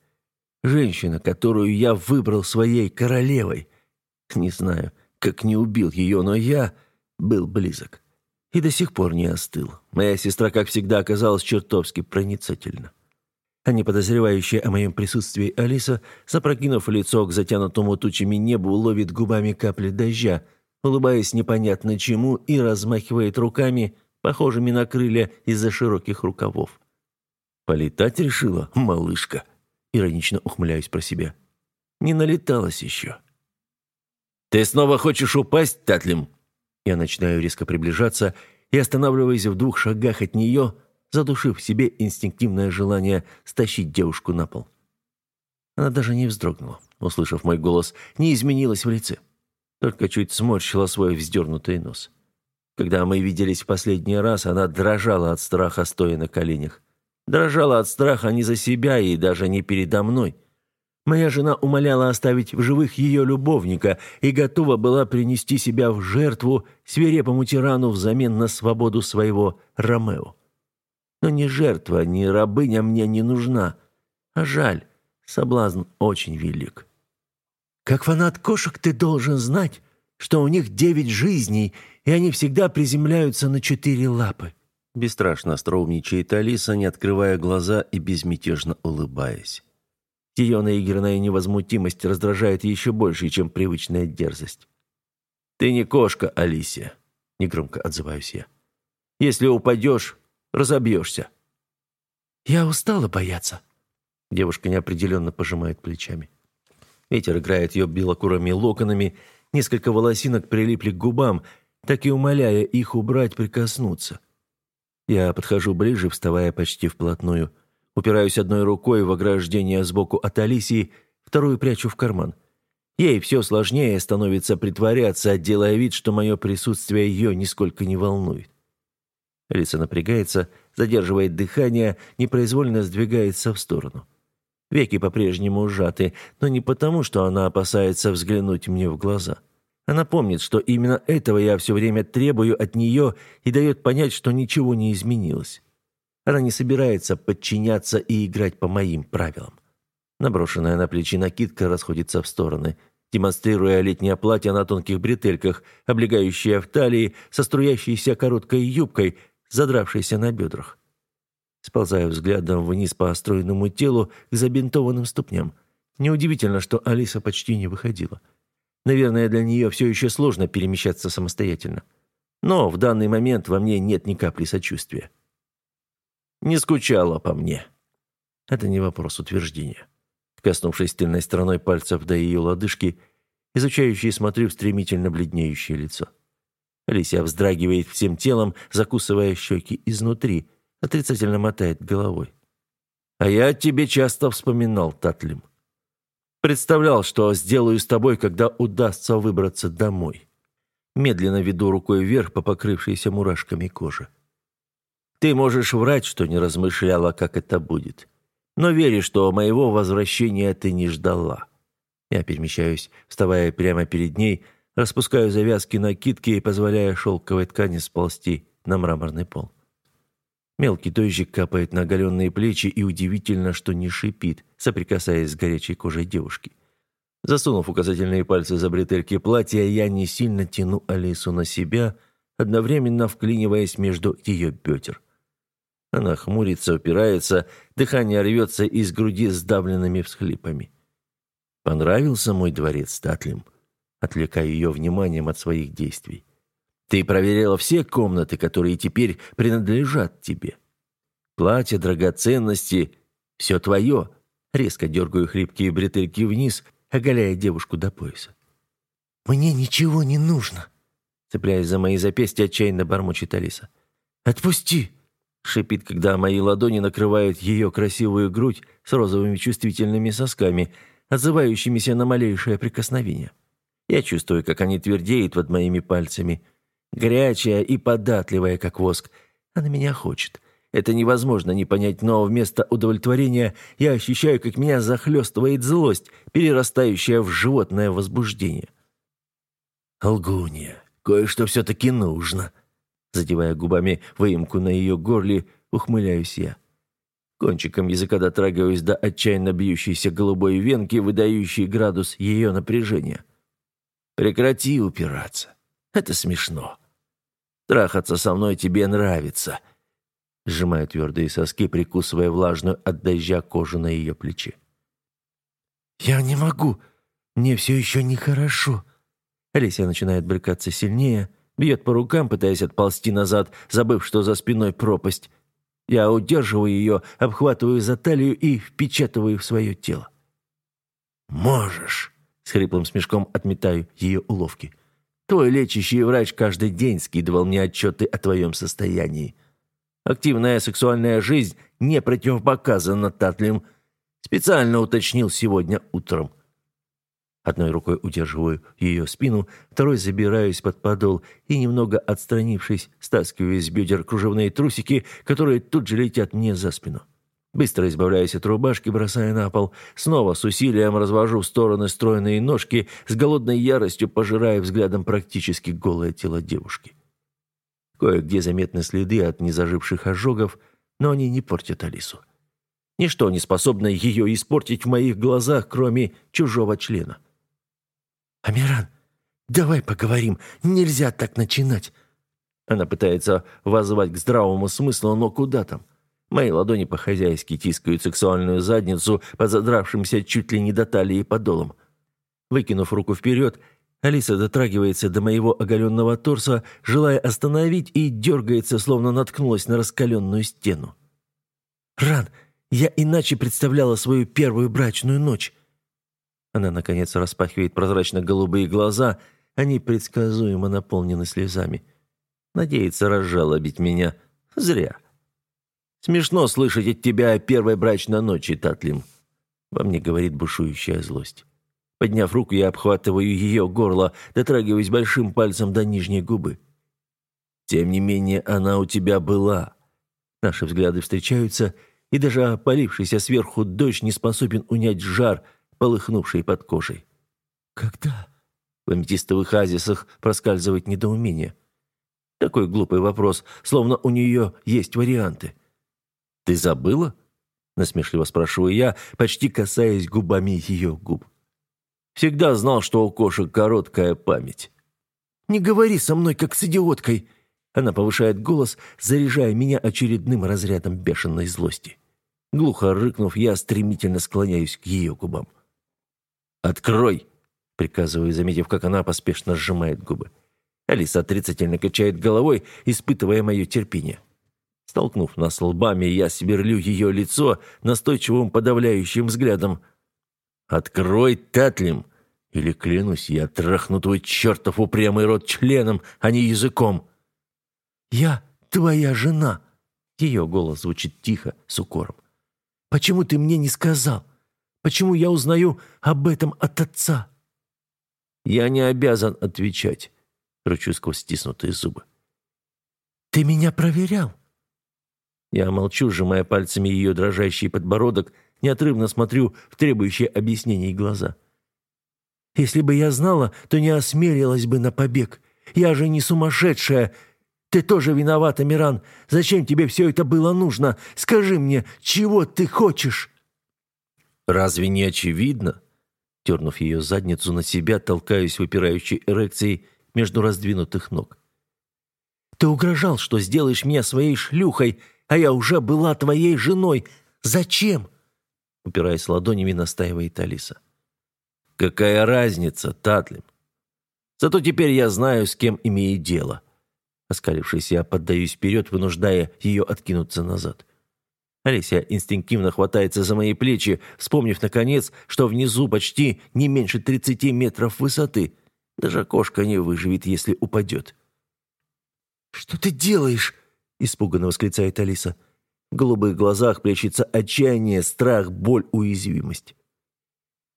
Женщина, которую я выбрал своей королевой. Не знаю, как не убил ее, но я был близок. И до сих пор не остыл. Моя сестра, как всегда, оказалась чертовски проницательна а не подозревающая о моем присутствии Алиса, запрокинув лицо к затянутому тучами небу, ловит губами капли дождя, улыбаясь непонятно чему и размахивает руками, похожими на крылья из-за широких рукавов. «Полетать решила, малышка?» Иронично ухмыляюсь про себя. «Не налеталась еще». «Ты снова хочешь упасть, Татлим?» Я начинаю резко приближаться и, останавливаясь в двух шагах от нее, задушив в себе инстинктивное желание стащить девушку на пол. Она даже не вздрогнула, услышав мой голос, не изменилась в лице, только чуть сморщила свой вздернутый нос. Когда мы виделись в последний раз, она дрожала от страха, стоя на коленях. Дрожала от страха не за себя и даже не передо мной. Моя жена умоляла оставить в живых ее любовника и готова была принести себя в жертву свирепому тирану взамен на свободу своего Ромео. Но ни жертва, ни рабыня мне не нужна. А жаль, соблазн очень велик. Как фанат кошек ты должен знать, что у них девять жизней, и они всегда приземляются на четыре лапы. Бесстрашно остроумничает Алиса, не открывая глаза и безмятежно улыбаясь. Ее наигранная невозмутимость раздражает еще больше, чем привычная дерзость. «Ты не кошка, Алисия», — негромко отзываюсь я. «Если упадешь, разобьешься». «Я устала бояться». Девушка неопределенно пожимает плечами. Ветер играет ее белокурыми локонами, несколько волосинок прилипли к губам, так и умоляя их убрать, прикоснуться. Я подхожу ближе, вставая почти вплотную. Упираюсь одной рукой в ограждение сбоку от Алисии, вторую прячу в карман. Ей все сложнее становится притворяться, делая вид, что мое присутствие ее нисколько не волнует. Лица напрягается, задерживает дыхание, непроизвольно сдвигается в сторону. Веки по-прежнему сжаты, но не потому, что она опасается взглянуть мне в глаза. Она помнит, что именно этого я все время требую от нее и дает понять, что ничего не изменилось. Она не собирается подчиняться и играть по моим правилам. Наброшенная на плечи накидка расходится в стороны, демонстрируя летнее платье на тонких бретельках, облегающее в талии, со струящейся короткой юбкой, задравшейся на бедрах. Сползаю взглядом вниз по стройному телу к забинтованным ступням. Неудивительно, что Алиса почти не выходила. Наверное, для нее все еще сложно перемещаться самостоятельно. Но в данный момент во мне нет ни капли сочувствия. Не скучала по мне. Это не вопрос утверждения. Коснувшись тыльной стороной пальцев до ее лодыжки, изучающий смотрю в стремительно бледнеющее лицо. Алисия вздрагивает всем телом, закусывая щеки изнутри, отрицательно мотает головой. «А я тебе часто вспоминал, Татлим. Представлял, что сделаю с тобой, когда удастся выбраться домой». Медленно веду рукой вверх по покрывшейся мурашками коже. «Ты можешь врать, что не размышляла, как это будет. Но веришь, что моего возвращения ты не ждала». Я перемещаюсь, вставая прямо перед ней, распускаю завязки накидки и позволяя шелковой ткани сползти на мраморный пол. Мелкий дождик капает на оголенные плечи и удивительно, что не шипит, соприкасаясь с горячей кожей девушки. Засунув указательные пальцы за бретельки платья, я не сильно тяну Алису на себя, одновременно вклиниваясь между ее бедер. Она хмурится, упирается, дыхание рвется из груди сдавленными всхлипами. «Понравился мой дворец, Татлим?» Отвлекаю ее вниманием от своих действий. Ты проверила все комнаты, которые теперь принадлежат тебе. Платье, драгоценности — все твое. Резко дергаю хрипкие бретельки вниз, оголяя девушку до пояса. «Мне ничего не нужно», — цепляясь за мои запястья, отчаянно бормочет Алиса. «Отпусти!» — шипит, когда мои ладони накрывают ее красивую грудь с розовыми чувствительными сосками, отзывающимися на малейшее прикосновение. Я чувствую, как они твердеют под моими пальцами — Горячая и податливая, как воск. Она меня хочет. Это невозможно не понять, но вместо удовлетворения я ощущаю, как меня захлестывает злость, перерастающая в животное возбуждение. «Лгунья, кое-что все-таки нужно», задевая губами выемку на ее горле, ухмыляюсь я. Кончиком языка дотрагиваюсь до отчаянно бьющейся голубой венки, выдающей градус ее напряжения. «Прекрати упираться. Это смешно. Трахаться со мной тебе нравится». Сжимаю твердые соски, прикусывая влажную от дождя кожу на ее плече. «Я не могу. Мне все еще нехорошо». Алисия начинает брыкаться сильнее, бьет по рукам, пытаясь отползти назад, забыв, что за спиной пропасть. Я удерживаю ее, обхватываю за талию и впечатываю в свое тело. «Можешь», — с хриплым смешком отметаю ее уловки. Твой лечащий врач каждый день скидывал мне отчеты о твоем состоянии. Активная сексуальная жизнь не противопоказана, Татлим. Специально уточнил сегодня утром. Одной рукой удерживаю ее спину, второй забираюсь под подол и, немного отстранившись, стаскиваю из бедер кружевные трусики, которые тут же летят мне за спину. Быстро избавляюсь от рубашки, бросая на пол. Снова с усилием развожу в стороны стройные ножки, с голодной яростью пожирая взглядом практически голое тело девушки. Кое-где заметны следы от незаживших ожогов, но они не портят Алису. Ничто не способно ее испортить в моих глазах, кроме чужого члена. «Амиран, давай поговорим, нельзя так начинать!» Она пытается воззвать к здравому смыслу, но куда там? Мои ладони по-хозяйски тискают сексуальную задницу под задравшимся чуть ли не до талии подолом. Выкинув руку вперед, Алиса дотрагивается до моего оголенного торса, желая остановить, и дергается, словно наткнулась на раскаленную стену. «Ран, я иначе представляла свою первую брачную ночь». Она, наконец, распахивает прозрачно-голубые глаза, они предсказуемо наполнены слезами. Надеется разжалобить меня. Зря. Смешно слышать от тебя о первой брачной ночи, Татлим. Во мне говорит бушующая злость. Подняв руку, я обхватываю ее горло, дотрагиваясь большим пальцем до нижней губы. Тем не менее, она у тебя была. Наши взгляды встречаются, и даже опалившийся сверху дождь не способен унять жар, полыхнувший под кожей. «Когда?» В аметистовых азисах проскальзывает недоумение. Такой глупый вопрос, словно у нее есть варианты. «Ты забыла?» — насмешливо спрашиваю я, почти касаясь губами ее губ. «Всегда знал, что у кошек короткая память». «Не говори со мной, как с идиоткой!» Она повышает голос, заряжая меня очередным разрядом бешеной злости. Глухо рыкнув, я стремительно склоняюсь к ее губам. «Открой!» — приказываю, заметив, как она поспешно сжимает губы. Алиса отрицательно качает головой, испытывая мое терпение. Столкнув нас лбами, я сверлю ее лицо настойчивым подавляющим взглядом. «Открой, Татлим!» Или, клянусь, я трахну твой чертов упрямый рот членом, а не языком. «Я твоя жена!» Ее голос звучит тихо, с укором. «Почему ты мне не сказал? Почему я узнаю об этом от отца?» «Я не обязан отвечать», — рычу сквозь стиснутые зубы. «Ты меня проверял?» Я молчу, сжимая пальцами ее дрожащий подбородок, неотрывно смотрю в требующие объяснений глаза. «Если бы я знала, то не осмелилась бы на побег. Я же не сумасшедшая, ты тоже виновата, Миран. Зачем тебе все это было нужно? Скажи мне, чего ты хочешь?» «Разве не очевидно?» Тернув ее задницу на себя, толкаюсь выпирающей эрекцией между раздвинутых ног. «Ты угрожал, что сделаешь меня своей шлюхой, а я уже была твоей женой. Зачем?» Упираясь ладонями, настаивает Алиса. «Какая разница, Татлим? Зато теперь я знаю, с кем имею дело». Оскалившись, я поддаюсь вперед, вынуждая ее откинуться назад. Олеся инстинктивно хватается за мои плечи, вспомнив, наконец, что внизу почти не меньше 30 метров высоты. Даже кошка не выживет, если упадет. «Что ты делаешь?» – испуганно восклицает Алиса. В голубых глазах плещется отчаяние, страх, боль, уязвимость.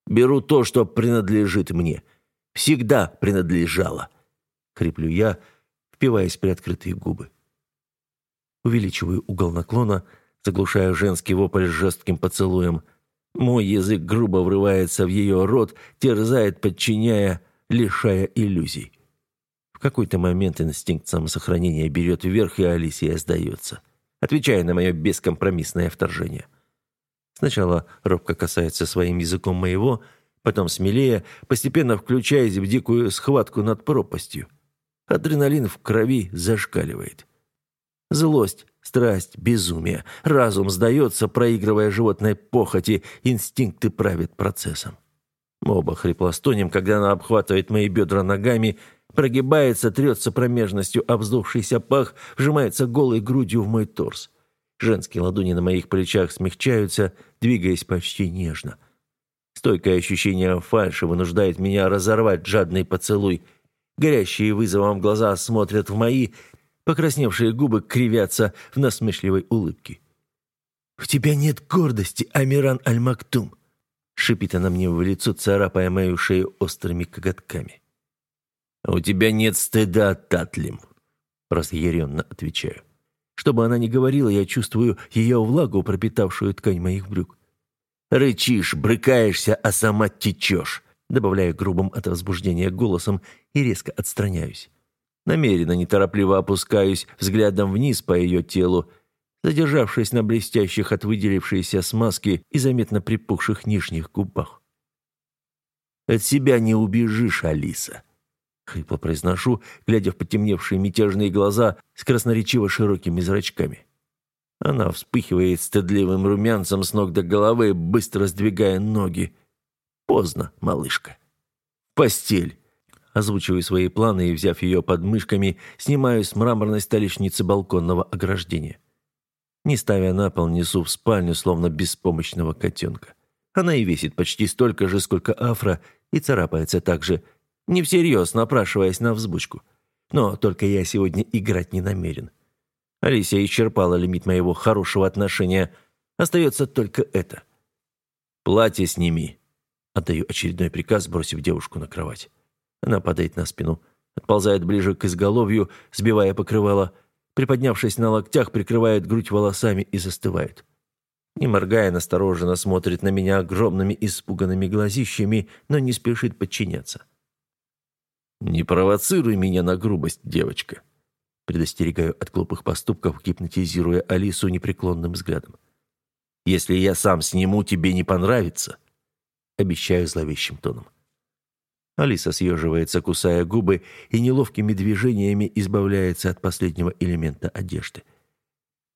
«Беру то, что принадлежит мне. Всегда принадлежало», — хриплю я, — впиваясь приоткрытые губы. Увеличиваю угол наклона, заглушая женский вопль жестким поцелуем. Мой язык грубо врывается в ее рот, терзает, подчиняя, лишая иллюзий. В какой-то момент инстинкт самосохранения берет вверх, и Алисия сдается, отвечая на мое бескомпромиссное вторжение. Сначала робко касается своим языком моего, потом смелее, постепенно включаясь в дикую схватку над пропастью. Адреналин в крови зашкаливает. Злость, страсть, безумие. Разум сдается, проигрывая животной похоти, инстинкты правят процессом. Мы оба хрипло стонем, когда она обхватывает мои бедра ногами, прогибается, трется промежностью об вздувшийся пах, вжимается голой грудью в мой торс. Женские ладони на моих плечах смягчаются, двигаясь почти нежно. Стойкое ощущение фальши вынуждает меня разорвать жадный поцелуй – Горящие вызовом глаза смотрят в мои, покрасневшие губы кривятся в насмешливой улыбке. «У тебя нет гордости, Амиран Аль-Мактум!» шипит она мне в лицо, царапая мою шею острыми коготками. «А у тебя нет стыда, Татлим!» разъяренно отвечаю. Что бы она ни говорила, я чувствую ее влагу, пропитавшую ткань моих брюк. Рычишь, брыкаешься, а сама течешь добавляю грубым от возбуждения голосом и резко отстраняюсь. Намеренно неторопливо опускаюсь взглядом вниз по ее телу, задержавшись на блестящих от выделившейся смазки и заметно припухших нижних губах. «От себя не убежишь, Алиса», — хрипло произношу, глядя в потемневшие мятежные глаза с красноречиво широкими зрачками. Она вспыхивает стыдливым румянцем с ног до головы, быстро сдвигая ноги. Поздно, малышка. Постель. Озвучиваю свои планы и, взяв ее под мышками, снимаю с мраморной столешницы балконного ограждения. Не ставя на пол, несу в спальню, словно беспомощного котенка. Она и весит почти столько же, сколько афра, и царапается так же, не всерьез напрашиваясь на взбучку. Но только я сегодня играть не намерен. Алисия исчерпала лимит моего хорошего отношения. Остается только это. «Платье сними», Отдаю очередной приказ, бросив девушку на кровать. Она падает на спину, отползает ближе к изголовью, сбивая покрывало, приподнявшись на локтях, прикрывает грудь волосами и застывает. Не моргая, настороженно смотрит на меня огромными испуганными глазищами, но не спешит подчиняться. «Не провоцируй меня на грубость, девочка. Предостерегаю от глупых поступков, гипнотизируя Алису непреклонным взглядом. «Если я сам сниму, тебе не понравится», — обещаю зловещим тоном. Алиса съеживается, кусая губы, и неловкими движениями избавляется от последнего элемента одежды.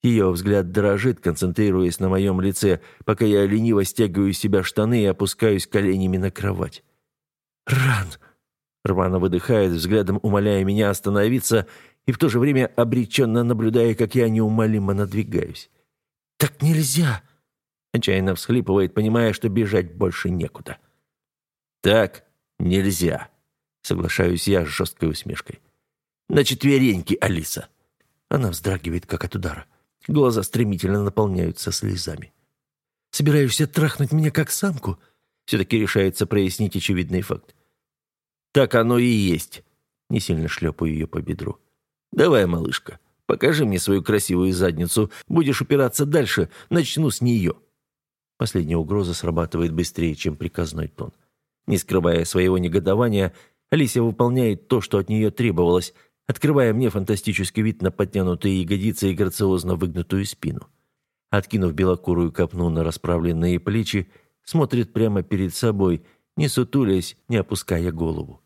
Ее взгляд дрожит, концентрируясь на моем лице, пока я лениво стягиваю себя штаны и опускаюсь коленями на кровать. «Ран!» Рвана выдыхает, взглядом умоляя меня остановиться, и в то же время обреченно наблюдая, как я неумолимо надвигаюсь. «Так нельзя!» Отчаянно всхлипывает, понимая, что бежать больше некуда. «Так нельзя!» Соглашаюсь я с жесткой усмешкой. «На четвереньки, Алиса!» Она вздрагивает, как от удара. Глаза стремительно наполняются слезами. «Собираешься трахнуть меня как самку?» Все-таки решается прояснить очевидный факт. «Так оно и есть!» Не сильно шлепаю ее по бедру. «Давай, малышка, покажи мне свою красивую задницу. Будешь упираться дальше, начну с нее». Последняя угроза срабатывает быстрее, чем приказной тон. Не скрывая своего негодования, Алисия выполняет то, что от нее требовалось, открывая мне фантастический вид на подтянутые ягодицы и грациозно выгнутую спину. Откинув белокурую копну на расправленные плечи, смотрит прямо перед собой, не сутулясь, не опуская голову.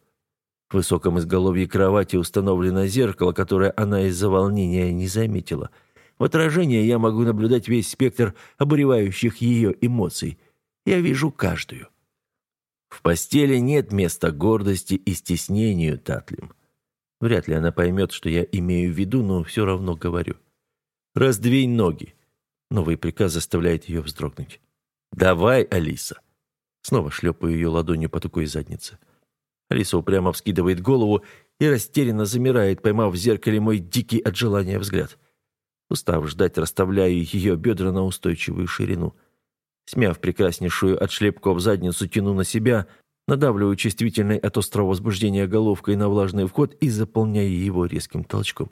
В высоком изголовье кровати установлено зеркало, которое она из-за волнения не заметила. В отражении я могу наблюдать весь спектр обуревающих ее эмоций. Я вижу каждую. В постели нет места гордости и стеснению, Татлим. Вряд ли она поймет, что я имею в виду, но все равно говорю. «Раздвинь ноги». Новый приказ заставляет ее вздрогнуть. «Давай, Алиса». Снова шлепаю ее ладонью по такой заднице. Алиса упрямо вскидывает голову и растерянно замирает, поймав в зеркале мой дикий от желания взгляд. Устав ждать, расставляю ее бедра на устойчивую ширину. Смяв прекраснейшую от шлепков задницу, тяну на себя, надавливаю чувствительной от острого возбуждения головкой на влажный вход и заполняю его резким толчком.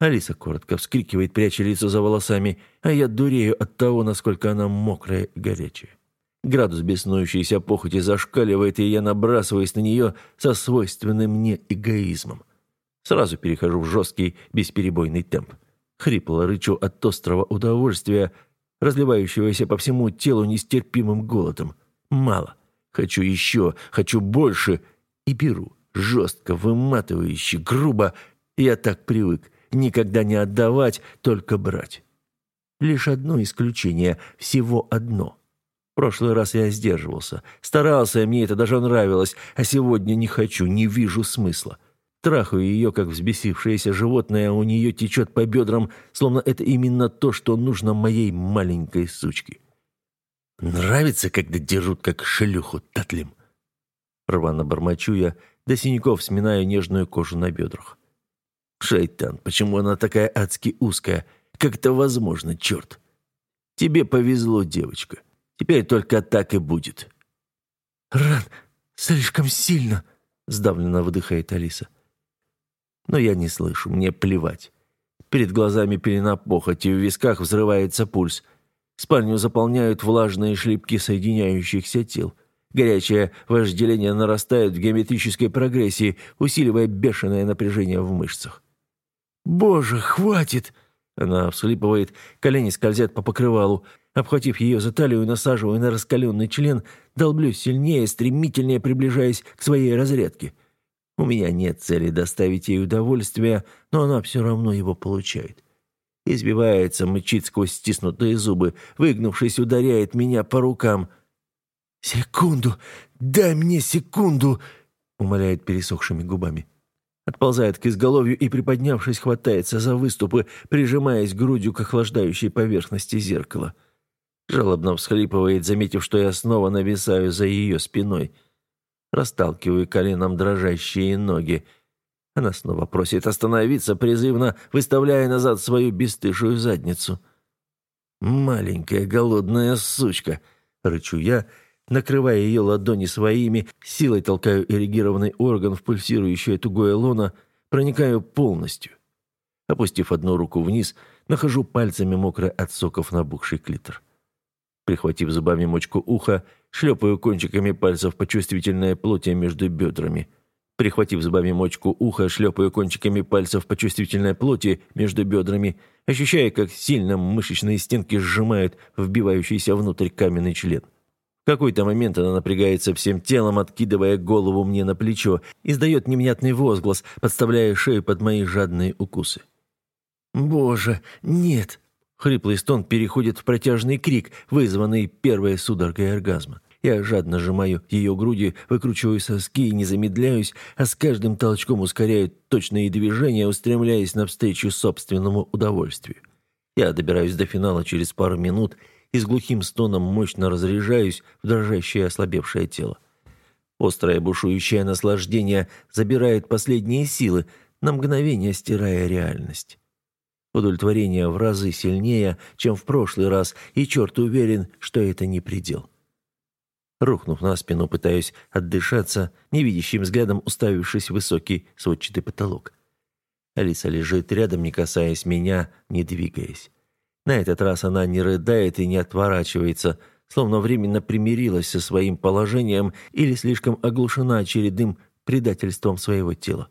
Алиса коротко вскрикивает, пряча лицо за волосами, а я дурею от того, насколько она мокрая и горячая. Градус беснующейся похоти зашкаливает, и я набрасываюсь на нее со свойственным мне эгоизмом. Сразу перехожу в жесткий, бесперебойный темп. Хрипло рычу от острого удовольствия, разливающегося по всему телу нестерпимым голодом. Мало. Хочу еще, хочу больше. И беру. Жестко, выматывающе, грубо. Я так привык. Никогда не отдавать, только брать. Лишь одно исключение, всего одно прошлый раз я сдерживался. Старался, мне это даже нравилось, а сегодня не хочу, не вижу смысла. Трахаю ее, как взбесившееся животное, у нее течет по бедрам, словно это именно то, что нужно моей маленькой сучке. Нравится, когда дерут, как шлюху, татлим. Рвано бормочу я, до синяков сминаю нежную кожу на бедрах. Шайтан, почему она такая адски узкая? Как это возможно, черт? Тебе повезло, девочка. Теперь только так и будет». «Ран, слишком сильно!» — сдавленно выдыхает Алиса. Но я не слышу, мне плевать. Перед глазами пелена похоти, в висках взрывается пульс. Спальню заполняют влажные шлепки соединяющихся тел. Горячее вожделение нарастает в геометрической прогрессии, усиливая бешеное напряжение в мышцах. «Боже, хватит!» Она всхлипывает, колени скользят по покрывалу. Обхватив ее за талию, насаживаю на раскаленный член, долблю сильнее, стремительнее приближаясь к своей разрядке. У меня нет цели доставить ей удовольствие, но она все равно его получает. Избивается, мычит сквозь стиснутые зубы, выгнувшись, ударяет меня по рукам. «Секунду! Дай мне секунду!» — умоляет пересохшими губами. Отползает к изголовью и, приподнявшись, хватается за выступы, прижимаясь грудью к охлаждающей поверхности зеркала. — Жалобно всхлипывает, заметив, что я снова нависаю за ее спиной. Расталкиваю коленом дрожащие ноги. Она снова просит остановиться, призывно выставляя назад свою бесстыжую задницу. «Маленькая голодная сучка!» — рычу я, накрывая ее ладони своими, силой толкаю эрегированный орган в пульсирующее тугое лоно, проникаю полностью. Опустив одну руку вниз, нахожу пальцами мокрый от соков набухший клитор. Прихватив зубами мочку уха, шлепаю кончиками пальцев по чувствительной плоти между бедрами. Прихватив зубами мочку уха, шлепаю кончиками пальцев по чувствительной плоти между бедрами, ощущая, как сильно мышечные стенки сжимают вбивающийся внутрь каменный член. В какой-то момент она напрягается всем телом, откидывая голову мне на плечо, издает невнятный возглас, подставляя шею под мои жадные укусы. «Боже, нет!» Хриплый стон переходит в протяжный крик, вызванный первой судорогой оргазма. Я жадно сжимаю ее груди, выкручиваю соски и не замедляюсь, а с каждым толчком ускоряю точные движения, устремляясь навстречу собственному удовольствию. Я добираюсь до финала через пару минут и с глухим стоном мощно разряжаюсь в дрожащее ослабевшее тело. Острое бушующее наслаждение забирает последние силы, на мгновение стирая реальность. Удовлетворение в разы сильнее, чем в прошлый раз, и черт уверен, что это не предел. Рухнув на спину, пытаюсь отдышаться, невидящим взглядом уставившись в высокий сводчатый потолок. Алиса лежит рядом, не касаясь меня, не двигаясь. На этот раз она не рыдает и не отворачивается, словно временно примирилась со своим положением или слишком оглушена очередным предательством своего тела.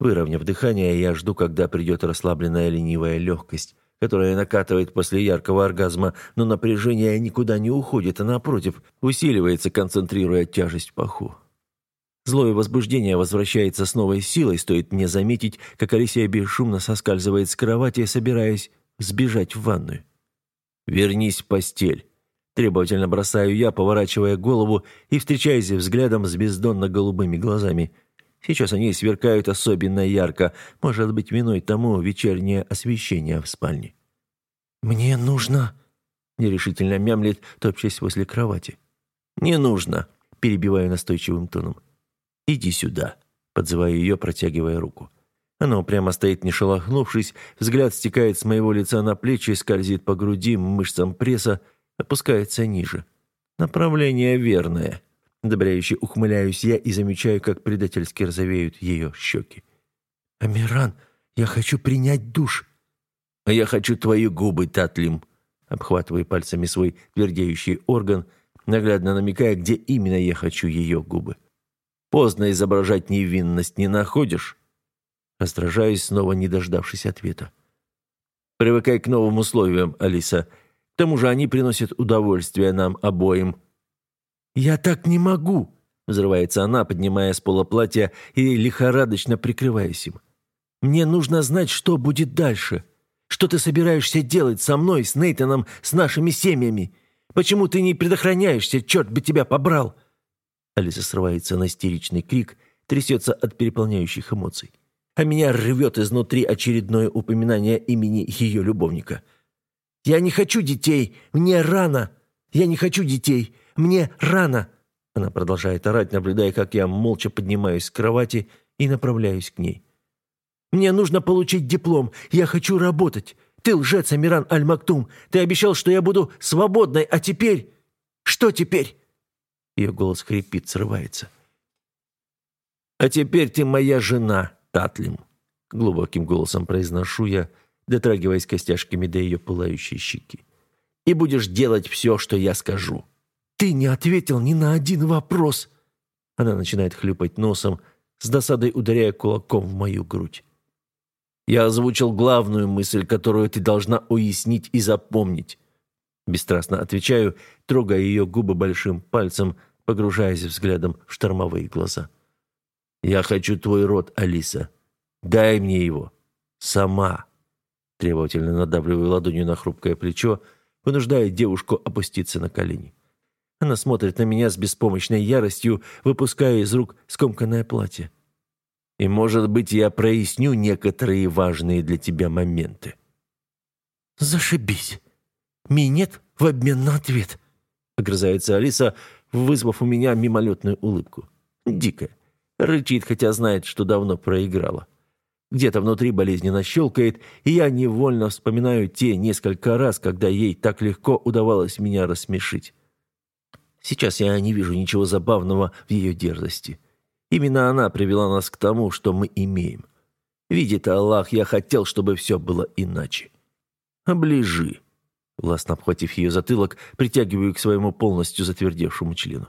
Выровняв дыхание, я жду, когда придет расслабленная ленивая легкость, которая накатывает после яркого оргазма, но напряжение никуда не уходит, а напротив, усиливается, концентрируя тяжесть в паху. Злое возбуждение возвращается с новой силой, стоит мне заметить, как Алисия бесшумно соскальзывает с кровати, собираясь сбежать в ванную. «Вернись в постель», – требовательно бросаю я, поворачивая голову и встречаясь взглядом с бездонно-голубыми глазами – Сейчас они сверкают особенно ярко, может быть, виной тому вечернее освещение в спальне. «Мне нужно...» — нерешительно мямлет, топчась возле кровати. «Не нужно», — перебиваю настойчивым тоном. «Иди сюда», — подзываю ее, протягивая руку. Она прямо стоит, не шелохнувшись, взгляд стекает с моего лица на плечи, скользит по груди, мышцам пресса, опускается ниже. Направление верное. Одобряюще ухмыляюсь я и замечаю, как предательски розовеют ее щеки. «Амиран, я хочу принять душ!» «А я хочу твои губы, Татлим!» Обхватывая пальцами свой твердеющий орган, наглядно намекая, где именно я хочу ее губы. «Поздно изображать невинность не находишь?» Раздражаюсь, снова не дождавшись ответа. «Привыкай к новым условиям, Алиса. К тому же они приносят удовольствие нам обоим». «Я так не могу!» — взрывается она, поднимая с пола платья и лихорадочно прикрываясь им. «Мне нужно знать, что будет дальше. Что ты собираешься делать со мной, с Нейтаном, с нашими семьями? Почему ты не предохраняешься? Черт бы тебя побрал!» Алиса срывается на истеричный крик, трясется от переполняющих эмоций. А меня рвет изнутри очередное упоминание имени ее любовника. «Я не хочу детей! Мне рано! Я не хочу детей! Мне рано!» Она продолжает орать, наблюдая, как я молча поднимаюсь с кровати и направляюсь к ней. «Мне нужно получить диплом. Я хочу работать. Ты лжец, Амиран Аль-Мактум. Ты обещал, что я буду свободной, а теперь... Что теперь?» Ее голос хрипит, срывается. «А теперь ты моя жена, Татлим», — глубоким голосом произношу я, дотрагиваясь костяшками до ее пылающей щеки. «И будешь делать все, что я скажу». «Ты не ответил ни на один вопрос!» Она начинает хлюпать носом, с досадой ударяя кулаком в мою грудь. «Я озвучил главную мысль, которую ты должна уяснить и запомнить». Бесстрастно отвечаю, трогая ее губы большим пальцем, погружаясь взглядом в штормовые глаза. «Я хочу твой рот, Алиса. Дай мне его. Сама». Требовательно надавливаю ладонью на хрупкое плечо, вынуждая девушку опуститься на колени. Она смотрит на меня с беспомощной яростью, выпуская из рук скомканное платье. И, может быть, я проясню некоторые важные для тебя моменты. «Зашибись! Минет в обмен на ответ!» — огрызается Алиса, вызвав у меня мимолетную улыбку. Дикая. Рычит, хотя знает, что давно проиграла. Где-то внутри болезненно щелкает, и я невольно вспоминаю те несколько раз, когда ей так легко удавалось меня рассмешить. Сейчас я не вижу ничего забавного в ее дерзости. Именно она привела нас к тому, что мы имеем. Видит Аллах, я хотел, чтобы все было иначе. Оближи. Властно обхватив ее затылок, притягиваю к своему полностью затвердевшему члену.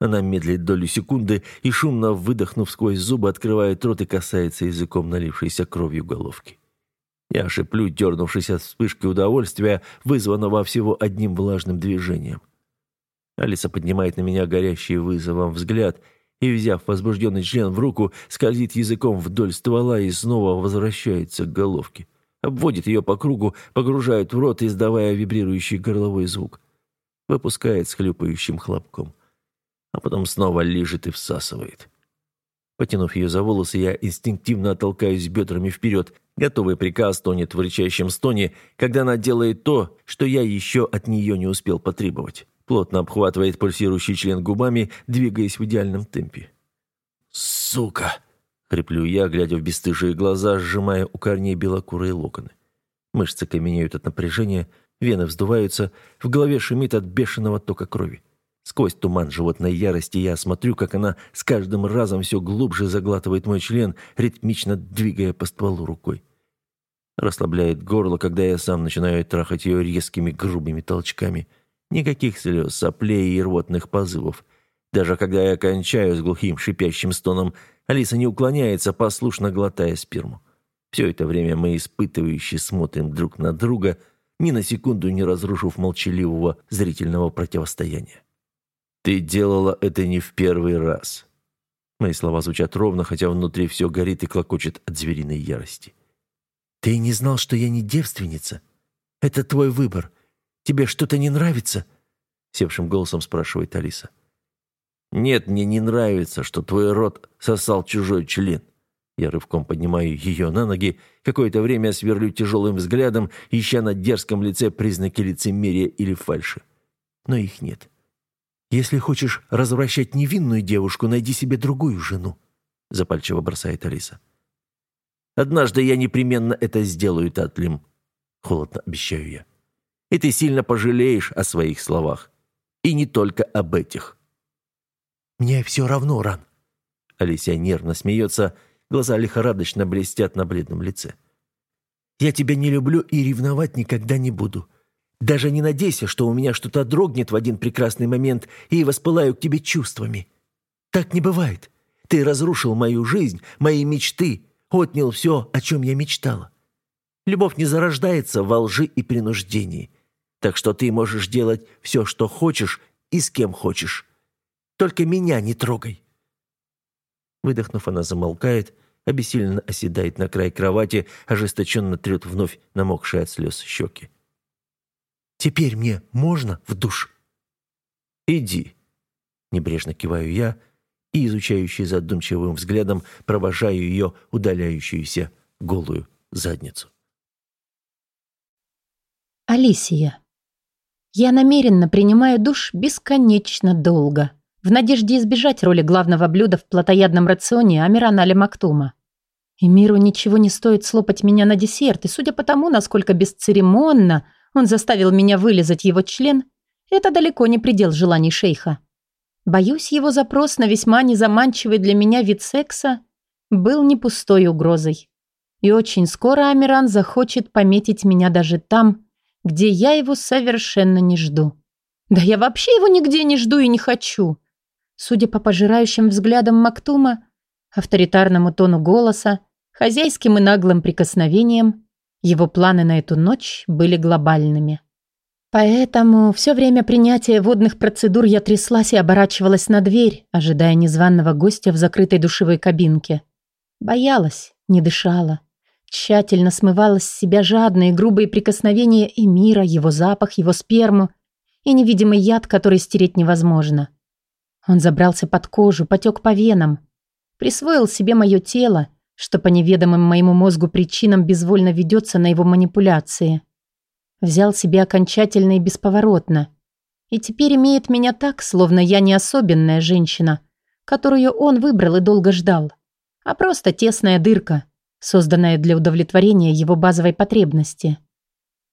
Она медлит долю секунды и, шумно выдохнув сквозь зубы, открывает рот и касается языком налившейся кровью головки. Я шеплю, дернувшись от вспышки удовольствия, вызванного всего одним влажным движением. Алиса поднимает на меня горящий вызовом взгляд и, взяв возбужденный член в руку, скользит языком вдоль ствола и снова возвращается к головке. Обводит ее по кругу, погружает в рот, издавая вибрирующий горловой звук. Выпускает с хлюпающим хлопком. А потом снова лежит и всасывает. Потянув ее за волосы, я инстинктивно оттолкаюсь бедрами вперед. Готовый приказ тонет в рычащем стоне, когда она делает то, что я еще от нее не успел потребовать. Плотно обхватывает пульсирующий член губами, двигаясь в идеальном темпе. «Сука!» — хриплю я, глядя в бесстыжие глаза, сжимая у корней белокурые локоны. Мышцы каменеют от напряжения, вены вздуваются, в голове шумит от бешеного тока крови. Сквозь туман животной ярости я смотрю, как она с каждым разом все глубже заглатывает мой член, ритмично двигая по стволу рукой. Расслабляет горло, когда я сам начинаю трахать ее резкими грубыми толчками. Никаких слез, соплей и рвотных позывов. Даже когда я кончаю с глухим шипящим стоном, Алиса не уклоняется, послушно глотая сперму. Все это время мы испытывающе смотрим друг на друга, ни на секунду не разрушив молчаливого зрительного противостояния. Ты делала это не в первый раз. Мои слова звучат ровно, хотя внутри все горит и клокочет от звериной ярости. Ты не знал, что я не девственница? Это твой выбор. Тебе что-то не нравится? Севшим голосом спрашивает Алиса. Нет, мне не нравится, что твой рот сосал чужой член. Я рывком поднимаю ее на ноги, какое-то время сверлю тяжелым взглядом, ища на дерзком лице признаки лицемерия или фальши. Но их нет. «Если хочешь развращать невинную девушку, найди себе другую жену», — запальчиво бросает Алиса. «Однажды я непременно это сделаю, Татлим», — холодно обещаю я. «И ты сильно пожалеешь о своих словах. И не только об этих». «Мне все равно, Ран». Алисия нервно смеется, глаза лихорадочно блестят на бледном лице. «Я тебя не люблю и ревновать никогда не буду. Даже не надейся, что у меня что-то дрогнет в один прекрасный момент и воспылаю к тебе чувствами. Так не бывает. Ты разрушил мою жизнь, мои мечты, отнял все, о чем я мечтала. Любовь не зарождается во лжи и принуждении. Так что ты можешь делать все, что хочешь и с кем хочешь. Только меня не трогай». Выдохнув, она замолкает, обессиленно оседает на край кровати, ожесточенно трет вновь намокшие от слез щеки. Теперь мне можно в душ?» «Иди», — небрежно киваю я, и, изучающий задумчивым взглядом, провожаю ее удаляющуюся голую задницу. Алисия. Я намеренно принимаю душ бесконечно долго, в надежде избежать роли главного блюда в плотоядном рационе Амиранале Мактума. И миру ничего не стоит слопать меня на десерт, и судя по тому, насколько бесцеремонно он заставил меня вылезать его член. Это далеко не предел желаний шейха. Боюсь, его запрос на весьма незаманчивый для меня вид секса был не пустой угрозой. И очень скоро Амиран захочет пометить меня даже там, где я его совершенно не жду. Да я вообще его нигде не жду и не хочу. Судя по пожирающим взглядам Мактума, авторитарному тону голоса, хозяйским и наглым прикосновениям, его планы на эту ночь были глобальными. Поэтому все время принятия водных процедур я тряслась и оборачивалась на дверь, ожидая незваного гостя в закрытой душевой кабинке. Боялась, не дышала. Тщательно смывала с себя жадные грубые прикосновения и мира, его запах, его сперму и невидимый яд, который стереть невозможно. Он забрался под кожу, потек по венам, присвоил себе мое тело что по неведомым моему мозгу причинам безвольно ведется на его манипуляции. Взял себе окончательно и бесповоротно. И теперь имеет меня так, словно я не особенная женщина, которую он выбрал и долго ждал, а просто тесная дырка, созданная для удовлетворения его базовой потребности.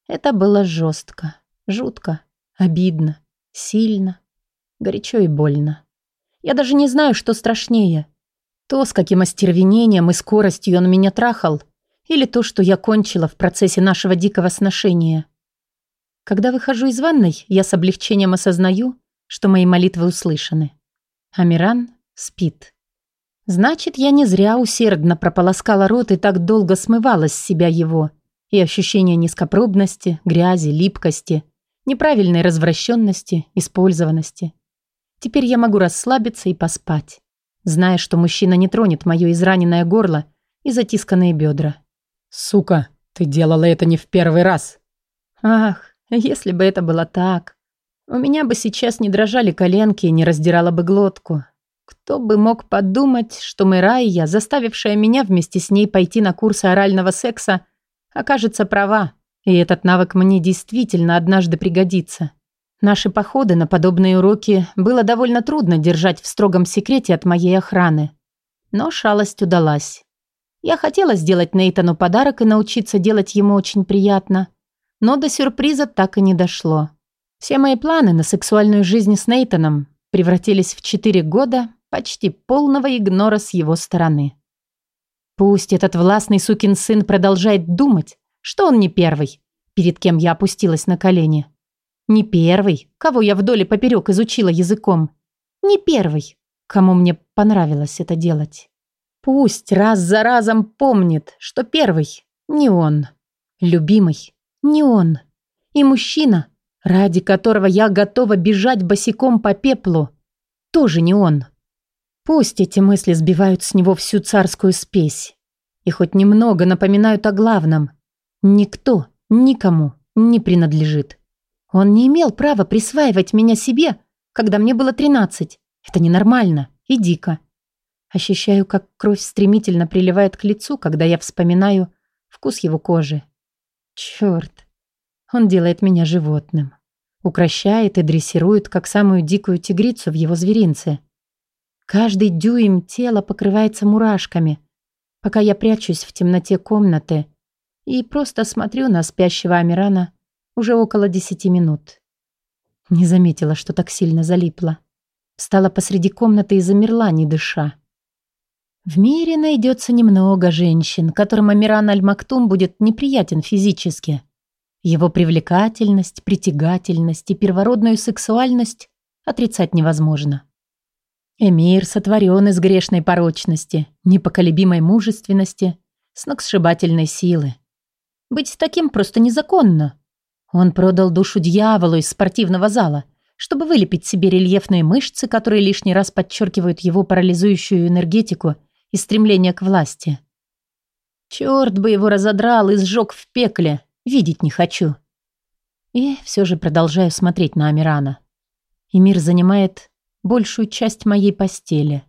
Это было жестко, жутко, обидно, сильно, горячо и больно. Я даже не знаю, что страшнее – то, с каким остервенением и скоростью он меня трахал, или то, что я кончила в процессе нашего дикого сношения. Когда выхожу из ванной, я с облегчением осознаю, что мои молитвы услышаны. Амиран спит. Значит, я не зря усердно прополоскала рот и так долго смывала с себя его. И ощущение низкопробности, грязи, липкости, неправильной развращенности, использованности. Теперь я могу расслабиться и поспать, зная, что мужчина не тронет мое израненное горло и затисканные бедра. «Сука, ты делала это не в первый раз!» «Ах, если бы это было так, у меня бы сейчас не дрожали коленки и не раздирала бы глотку. Кто бы мог подумать, что Мэрайя, заставившая меня вместе с ней пойти на курсы орального секса, окажется права, и этот навык мне действительно однажды пригодится. Наши походы на подобные уроки было довольно трудно держать в строгом секрете от моей охраны. Но шалость удалась. Я хотела сделать Нейтану подарок и научиться делать ему очень приятно, но до сюрприза так и не дошло. Все мои планы на сексуальную жизнь с Нейтаном превратились в четыре года почти полного игнора с его стороны. Пусть этот властный сукин сын продолжает думать, что он не первый, перед кем я опустилась на колени. Не первый, кого я вдоль и поперек изучила языком. Не первый, кому мне понравилось это делать. Пусть раз за разом помнит, что первый не он. Любимый не он. И мужчина, ради которого я готова бежать босиком по пеплу, тоже не он. Пусть эти мысли сбивают с него всю царскую спесь и хоть немного напоминают о главном. Никто никому не принадлежит. Он не имел права присваивать меня себе, когда мне было тринадцать. Это ненормально и дико. Ощущаю, как кровь стремительно приливает к лицу, когда я вспоминаю вкус его кожи. Черт, он делает меня животным. Укращает и дрессирует, как самую дикую тигрицу в его зверинце. Каждый дюйм тела покрывается мурашками, пока я прячусь в темноте комнаты и просто смотрю на спящего Амирана уже около десяти минут. Не заметила, что так сильно залипла. Встала посреди комнаты и замерла, не дыша. В мире найдется немного женщин, которым Амиран Аль-Мактум будет неприятен физически – его привлекательность, притягательность и первородную сексуальность отрицать невозможно. Эмир сотворен из грешной порочности, непоколебимой мужественности, сногсшибательной силы. Быть таким просто незаконно. Он продал душу дьяволу из спортивного зала, чтобы вылепить себе рельефные мышцы, которые лишний раз подчеркивают его парализующую энергетику и стремление к власти. Черт бы его разодрал и сжег в пекле, Видеть не хочу. И все же продолжаю смотреть на Амирана. И мир занимает большую часть моей постели.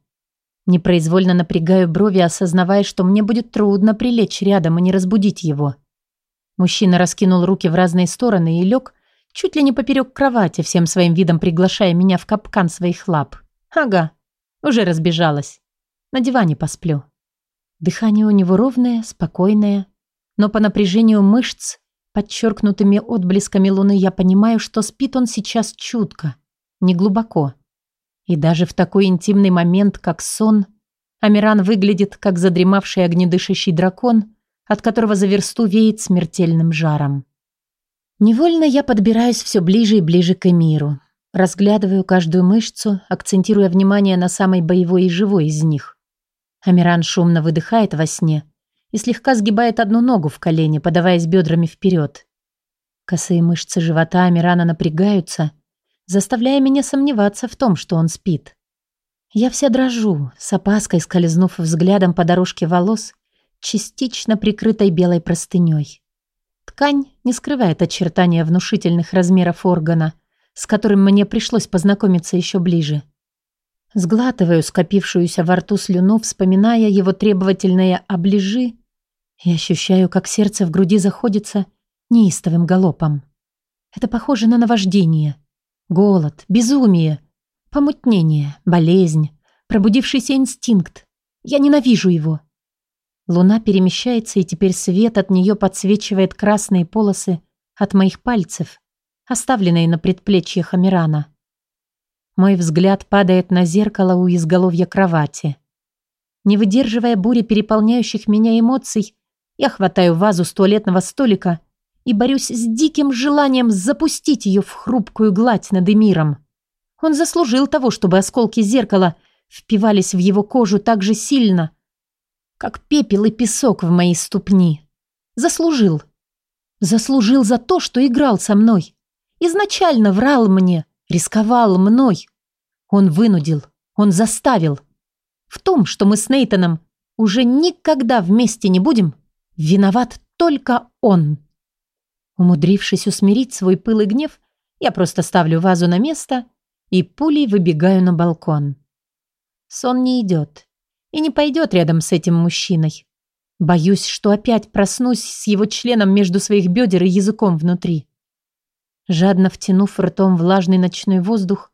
Непроизвольно напрягаю брови, осознавая, что мне будет трудно прилечь рядом и не разбудить его. Мужчина раскинул руки в разные стороны и лег чуть ли не поперек кровати, всем своим видом приглашая меня в капкан своих лап. Ага, уже разбежалась. На диване посплю. Дыхание у него ровное, спокойное, но по напряжению мышц подчеркнутыми отблесками луны я понимаю, что спит он сейчас чутко, неглубоко. И даже в такой интимный момент, как сон, Амиран выглядит как задремавший огнедышащий дракон, от которого за версту веет смертельным жаром. Невольно я подбираюсь все ближе и ближе к Эмиру. Разглядываю каждую мышцу, акцентируя внимание на самой боевой и живой из них. Амиран шумно выдыхает во сне – и слегка сгибает одну ногу в колене, подаваясь бедрами вперед. Косые мышцы живота Амирана напрягаются, заставляя меня сомневаться в том, что он спит. Я вся дрожу, с опаской скользнув взглядом по дорожке волос, частично прикрытой белой простыней. Ткань не скрывает очертания внушительных размеров органа, с которым мне пришлось познакомиться еще ближе. Сглатываю скопившуюся во рту слюну, вспоминая его требовательные «оближи» и ощущаю, как сердце в груди заходится неистовым галопом. Это похоже на наваждение, голод, безумие, помутнение, болезнь, пробудившийся инстинкт. Я ненавижу его. Луна перемещается, и теперь свет от нее подсвечивает красные полосы от моих пальцев, оставленные на предплечье Амирана. Мой взгляд падает на зеркало у изголовья кровати. Не выдерживая бури переполняющих меня эмоций, я хватаю вазу с туалетного столика и борюсь с диким желанием запустить ее в хрупкую гладь над Эмиром. Он заслужил того, чтобы осколки зеркала впивались в его кожу так же сильно, как пепел и песок в моей ступни. Заслужил. Заслужил за то, что играл со мной. Изначально врал мне, рисковал мной. Он вынудил, он заставил. В том, что мы с Нейтаном уже никогда вместе не будем, виноват только он. Умудрившись усмирить свой пыл и гнев, я просто ставлю вазу на место и пулей выбегаю на балкон. Сон не идет и не пойдет рядом с этим мужчиной. Боюсь, что опять проснусь с его членом между своих бедер и языком внутри. Жадно втянув ртом влажный ночной воздух,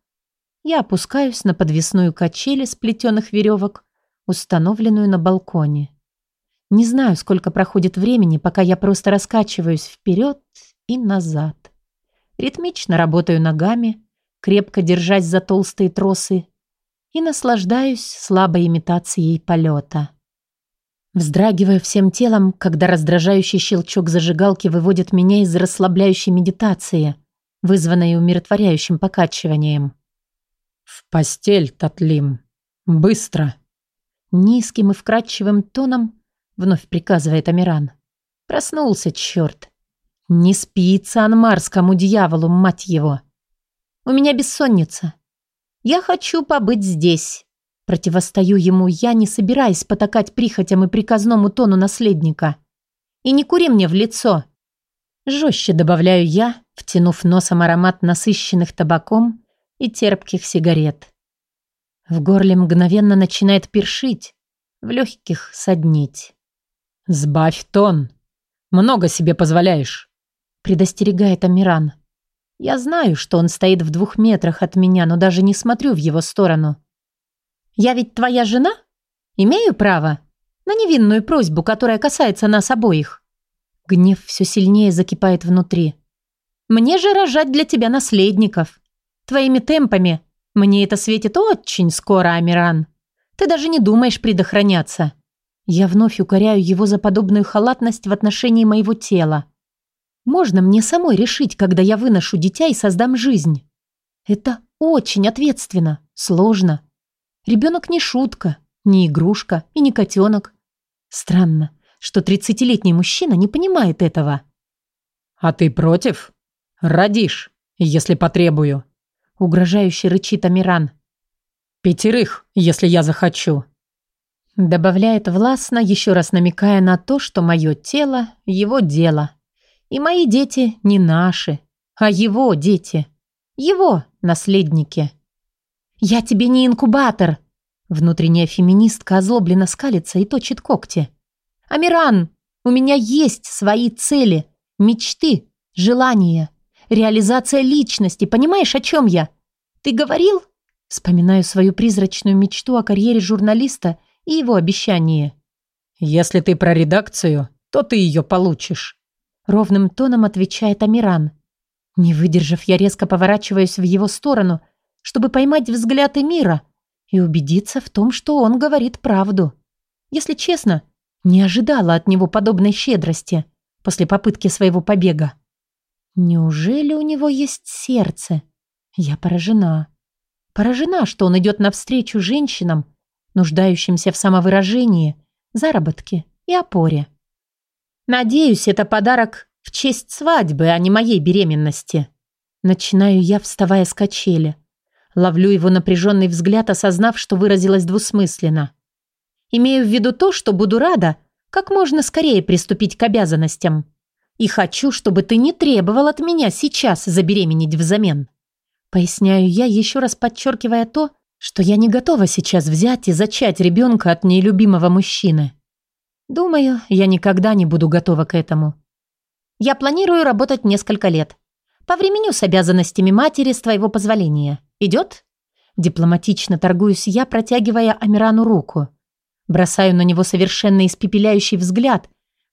я опускаюсь на подвесную качель из плетеных веревок, установленную на балконе. Не знаю, сколько проходит времени, пока я просто раскачиваюсь вперед и назад. Ритмично работаю ногами, крепко держась за толстые тросы, и наслаждаюсь слабой имитацией полета. Вздрагиваю всем телом, когда раздражающий щелчок зажигалки выводит меня из расслабляющей медитации, вызванной умиротворяющим покачиванием. «В постель, Татлим! Быстро!» Низким и вкрадчивым тоном вновь приказывает Амиран. Проснулся, черт. Не спится анмарскому дьяволу, мать его. У меня бессонница. Я хочу побыть здесь. Противостою ему я, не собираясь потакать прихотям и приказному тону наследника. И не кури мне в лицо. Жестче добавляю я, втянув носом аромат насыщенных табаком и терпких сигарет. В горле мгновенно начинает першить, в легких соднить. «Сбавь тон. Много себе позволяешь», — предостерегает Амиран. Я знаю, что он стоит в двух метрах от меня, но даже не смотрю в его сторону. «Я ведь твоя жена? Имею право на невинную просьбу, которая касается нас обоих». Гнев все сильнее закипает внутри. «Мне же рожать для тебя наследников. Твоими темпами мне это светит очень скоро, Амиран. Ты даже не думаешь предохраняться». Я вновь укоряю его за подобную халатность в отношении моего тела. Можно мне самой решить, когда я выношу дитя и создам жизнь. Это очень ответственно, сложно. Ребенок не шутка, не игрушка и не котенок. Странно, что тридцатилетний мужчина не понимает этого. «А ты против? Родишь, если потребую», — угрожающе рычит Амиран. «Пятерых, если я захочу». Добавляет властно, еще раз намекая на то, что мое тело — его дело. И мои дети не наши, а его дети. Его наследники. «Я тебе не инкубатор!» Внутренняя феминистка озлобленно скалится и точит когти. «Амиран, у меня есть свои цели, мечты, желания, реализация личности. Понимаешь, о чем я? Ты говорил?» Вспоминаю свою призрачную мечту о карьере журналиста и его обещание. «Если ты про редакцию, то ты ее получишь». Ровным тоном отвечает Амиран. Не выдержав, я резко поворачиваюсь в его сторону, чтобы поймать взгляд Эмира и убедиться в том, что он говорит правду. Если честно, не ожидала от него подобной щедрости после попытки своего побега. Неужели у него есть сердце? Я поражена. Поражена, что он идет навстречу женщинам, нуждающимся в самовыражении, заработке и опоре. Надеюсь, это подарок в честь свадьбы, а не моей беременности. Начинаю я, вставая с качели. Ловлю его напряженный взгляд, осознав, что выразилась двусмысленно. Имею в виду то, что буду рада как можно скорее приступить к обязанностям. И хочу, чтобы ты не требовал от меня сейчас забеременеть взамен. Поясняю я, еще раз подчеркивая то, что я не готова сейчас взять и зачать ребенка от нелюбимого мужчины. Думаю, я никогда не буду готова к этому. Я планирую работать несколько лет. Повременю с обязанностями матери с твоего позволения. Идет? Дипломатично торгуюсь я, протягивая Амирану руку. Бросаю на него совершенно испепеляющий взгляд,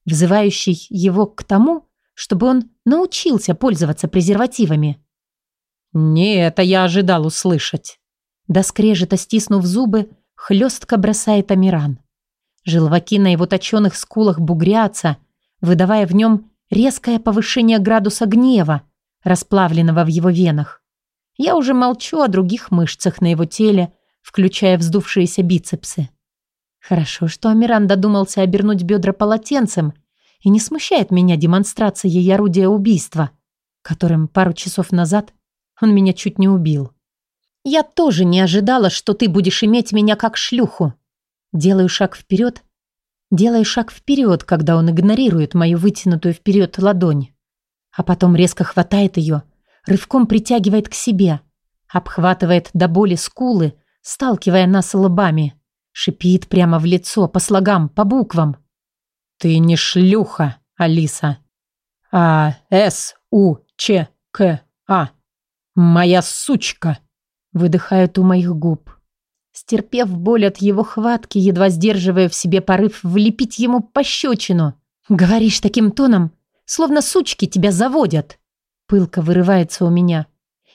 взывающий его к тому, чтобы он научился пользоваться презервативами. «Не это я ожидал услышать». До скрежета стиснув зубы, хлестко бросает Амиран. Желваки на его точеных скулах бугрятся, выдавая в нем резкое повышение градуса гнева, расплавленного в его венах. Я уже молчу о других мышцах на его теле, включая вздувшиеся бицепсы. Хорошо, что Амиран додумался обернуть бедра полотенцем и не смущает меня демонстрация ей орудия убийства, которым пару часов назад он меня чуть не убил. Я тоже не ожидала, что ты будешь иметь меня как шлюху. Делаю шаг вперед, делаю шаг вперед, когда он игнорирует мою вытянутую вперед ладонь, а потом резко хватает ее, рывком притягивает к себе, обхватывает до боли скулы, сталкивая нас лбами. Шипит прямо в лицо, по слогам, по буквам. «Ты не шлюха, Алиса, а С-У-Ч-К-А. Моя сучка!» Выдыхает у моих губ. Стерпев боль от его хватки, едва сдерживая в себе порыв влепить ему пощечину. «Говоришь таким тоном, словно сучки тебя заводят!» Пылка вырывается у меня.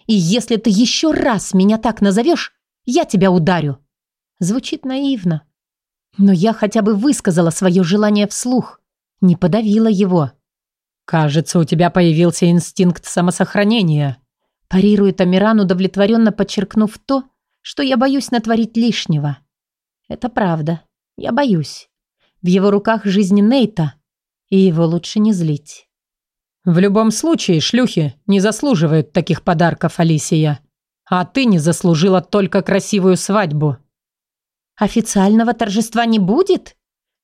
«И если ты еще раз меня так назовешь, я тебя ударю!» Звучит наивно. Но я хотя бы высказала свое желание вслух. Не подавила его. «Кажется, у тебя появился инстинкт самосохранения», парирует Амиран, удовлетворенно подчеркнув то, что я боюсь натворить лишнего. Это правда. Я боюсь. В его руках жизнь Нейта, и его лучше не злить. «В любом случае, шлюхи не заслуживают таких подарков, Алисия. А ты не заслужила только красивую свадьбу». Официального торжества не будет?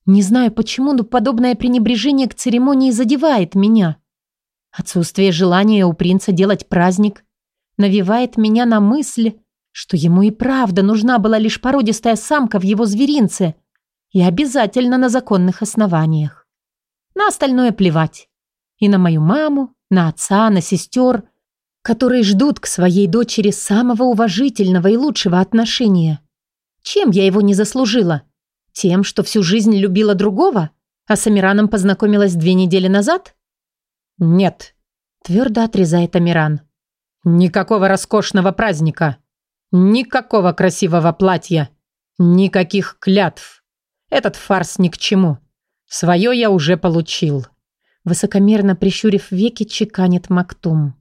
Не знаю почему, но подобное пренебрежение к церемонии задевает меня. Отсутствие желания у принца делать праздник навевает меня на мысль, что ему и правда нужна была лишь породистая самка в его зверинце и обязательно на законных основаниях. На остальное плевать. И на мою маму, на отца, на сестер, которые ждут к своей дочери самого уважительного и лучшего отношения. Чем я его не заслужила? Тем, что всю жизнь любила другого, а с Амираном познакомилась две недели назад? Нет, твердо отрезает Амиран. Никакого роскошного праздника. Никакого красивого платья. Никаких клятв. Этот фарс ни к чему. Свое я уже получил. Высокомерно прищурив веки, чеканит Мактум.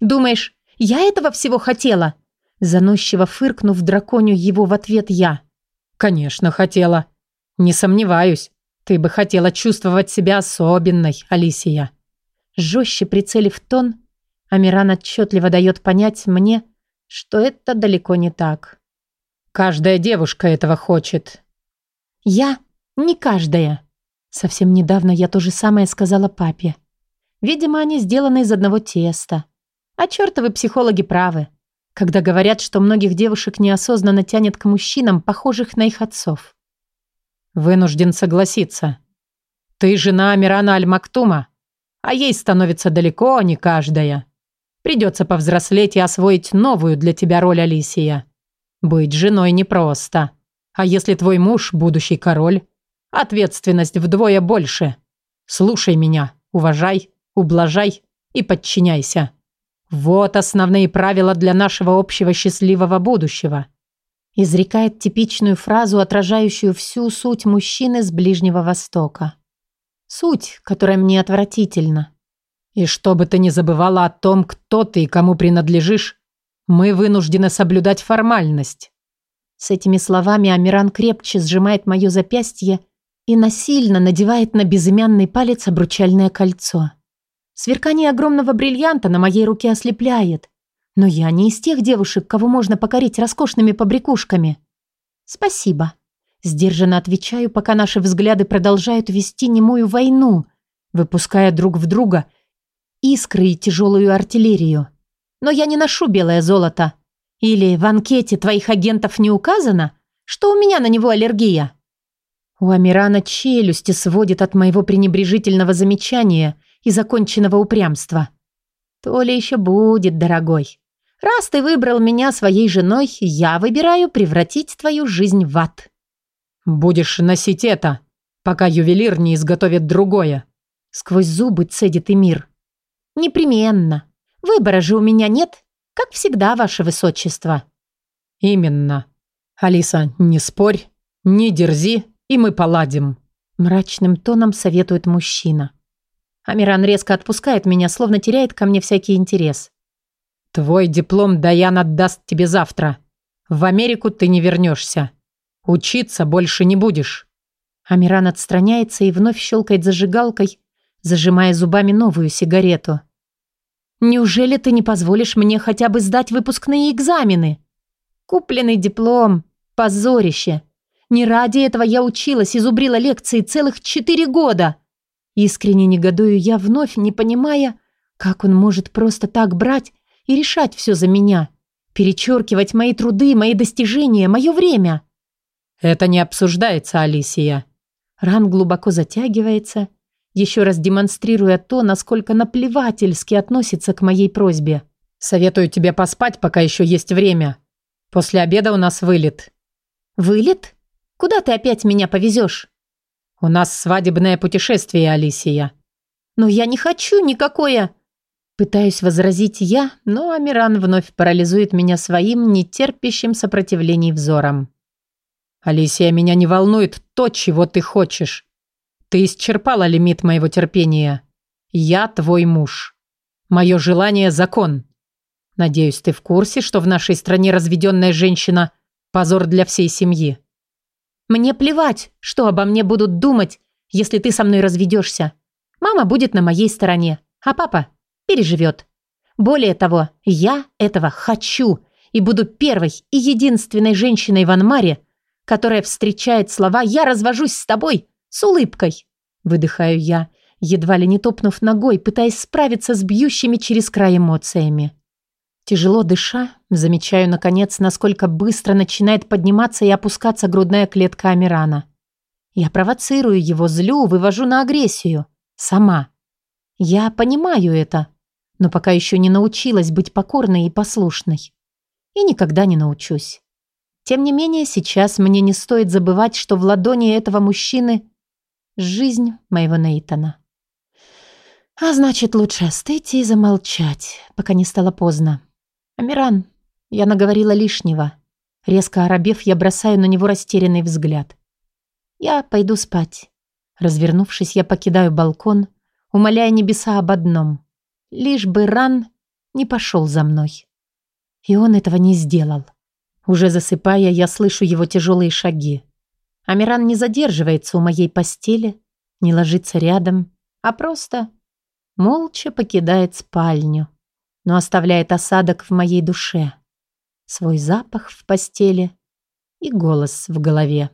«Думаешь, я этого всего хотела?» Заносчиво фыркнув драконю его в ответ я. «Конечно, хотела. Не сомневаюсь. Ты бы хотела чувствовать себя особенной, Алисия». Жестче прицелив тон, Амиран отчетливо дает понять мне, что это далеко не так. «Каждая девушка этого хочет». «Я не каждая». Совсем недавно я то же самое сказала папе. Видимо, они сделаны из одного теста. А чертовы психологи правы когда говорят, что многих девушек неосознанно тянет к мужчинам, похожих на их отцов. Вынужден согласиться. Ты жена Амирана Аль-Мактума, а ей становится далеко не каждая. Придется повзрослеть и освоить новую для тебя роль Алисия. Быть женой непросто. А если твой муж – будущий король, ответственность вдвое больше. Слушай меня, уважай, ублажай и подчиняйся. Вот основные правила для нашего общего счастливого будущего. Изрекает типичную фразу, отражающую всю суть мужчины с Ближнего Востока. Суть, которая мне отвратительна. И чтобы ты не забывала о том, кто ты и кому принадлежишь, мы вынуждены соблюдать формальность. С этими словами Амиран крепче сжимает мое запястье и насильно надевает на безымянный палец обручальное кольцо. Сверкание огромного бриллианта на моей руке ослепляет. Но я не из тех девушек, кого можно покорить роскошными побрякушками. Спасибо. Сдержанно отвечаю, пока наши взгляды продолжают вести немую войну, выпуская друг в друга искры и тяжелую артиллерию. Но я не ношу белое золото. Или в анкете твоих агентов не указано, что у меня на него аллергия? У Амирана челюсти сводит от моего пренебрежительного замечания и законченного упрямства. То ли еще будет, дорогой. Раз ты выбрал меня своей женой, я выбираю превратить твою жизнь в ад. Будешь носить это, пока ювелир не изготовит другое. Сквозь зубы цедит Эмир. Непременно. Выбора же у меня нет, как всегда, ваше высочество. Именно. Алиса, не спорь, не дерзи, и мы поладим. Мрачным тоном советует мужчина. Амиран резко отпускает меня, словно теряет ко мне всякий интерес. Твой диплом Даян отдаст тебе завтра. В Америку ты не вернешься. Учиться больше не будешь. Амиран отстраняется и вновь щелкает зажигалкой, зажимая зубами новую сигарету. «Неужели ты не позволишь мне хотя бы сдать выпускные экзамены? Купленный диплом. Позорище. Не ради этого я училась и зубрила лекции целых четыре года. Искренне негодую я вновь, не понимая, как он может просто так брать и решать все за меня, перечеркивать мои труды, мои достижения, мое время. Это не обсуждается, Алисия. Ран глубоко затягивается, еще раз демонстрируя то, насколько наплевательски относится к моей просьбе. Советую тебе поспать, пока еще есть время. После обеда у нас вылет. Вылет? Куда ты опять меня повезешь? У нас свадебное путешествие, Алисия. Но я не хочу никакое... Пытаюсь возразить я, но Амиран вновь парализует меня своим нетерпящим сопротивлений взором. «Алисия, меня не волнует то, чего ты хочешь. Ты исчерпала лимит моего терпения. Я твой муж. Мое желание – закон. Надеюсь, ты в курсе, что в нашей стране разведенная женщина – позор для всей семьи. Мне плевать, что обо мне будут думать, если ты со мной разведешься. Мама будет на моей стороне, а папа переживет. Более того, я этого хочу и буду первой и единственной женщиной в Анмаре, которая встречает слова «я развожусь с тобой» с улыбкой. Выдыхаю я, едва ли не топнув ногой, пытаясь справиться с бьющими через край эмоциями. Тяжело дыша, замечаю, наконец, насколько быстро начинает подниматься и опускаться грудная клетка Амирана. Я провоцирую его, злю, вывожу на агрессию. Сама. Я понимаю это, но пока еще не научилась быть покорной и послушной. И никогда не научусь. Тем не менее, сейчас мне не стоит забывать, что в ладони этого мужчины жизнь моего Нейтана. А значит, лучше остыть и замолчать, пока не стало поздно. «Амиран, я наговорила лишнего». Резко оробев, я бросаю на него растерянный взгляд. «Я пойду спать». Развернувшись, я покидаю балкон, умоляя небеса об одном. Лишь бы Ран не пошел за мной. И он этого не сделал. Уже засыпая, я слышу его тяжелые шаги. Амиран не задерживается у моей постели, не ложится рядом, а просто молча покидает спальню но оставляет осадок в моей душе. Свой запах в постели и голос в голове.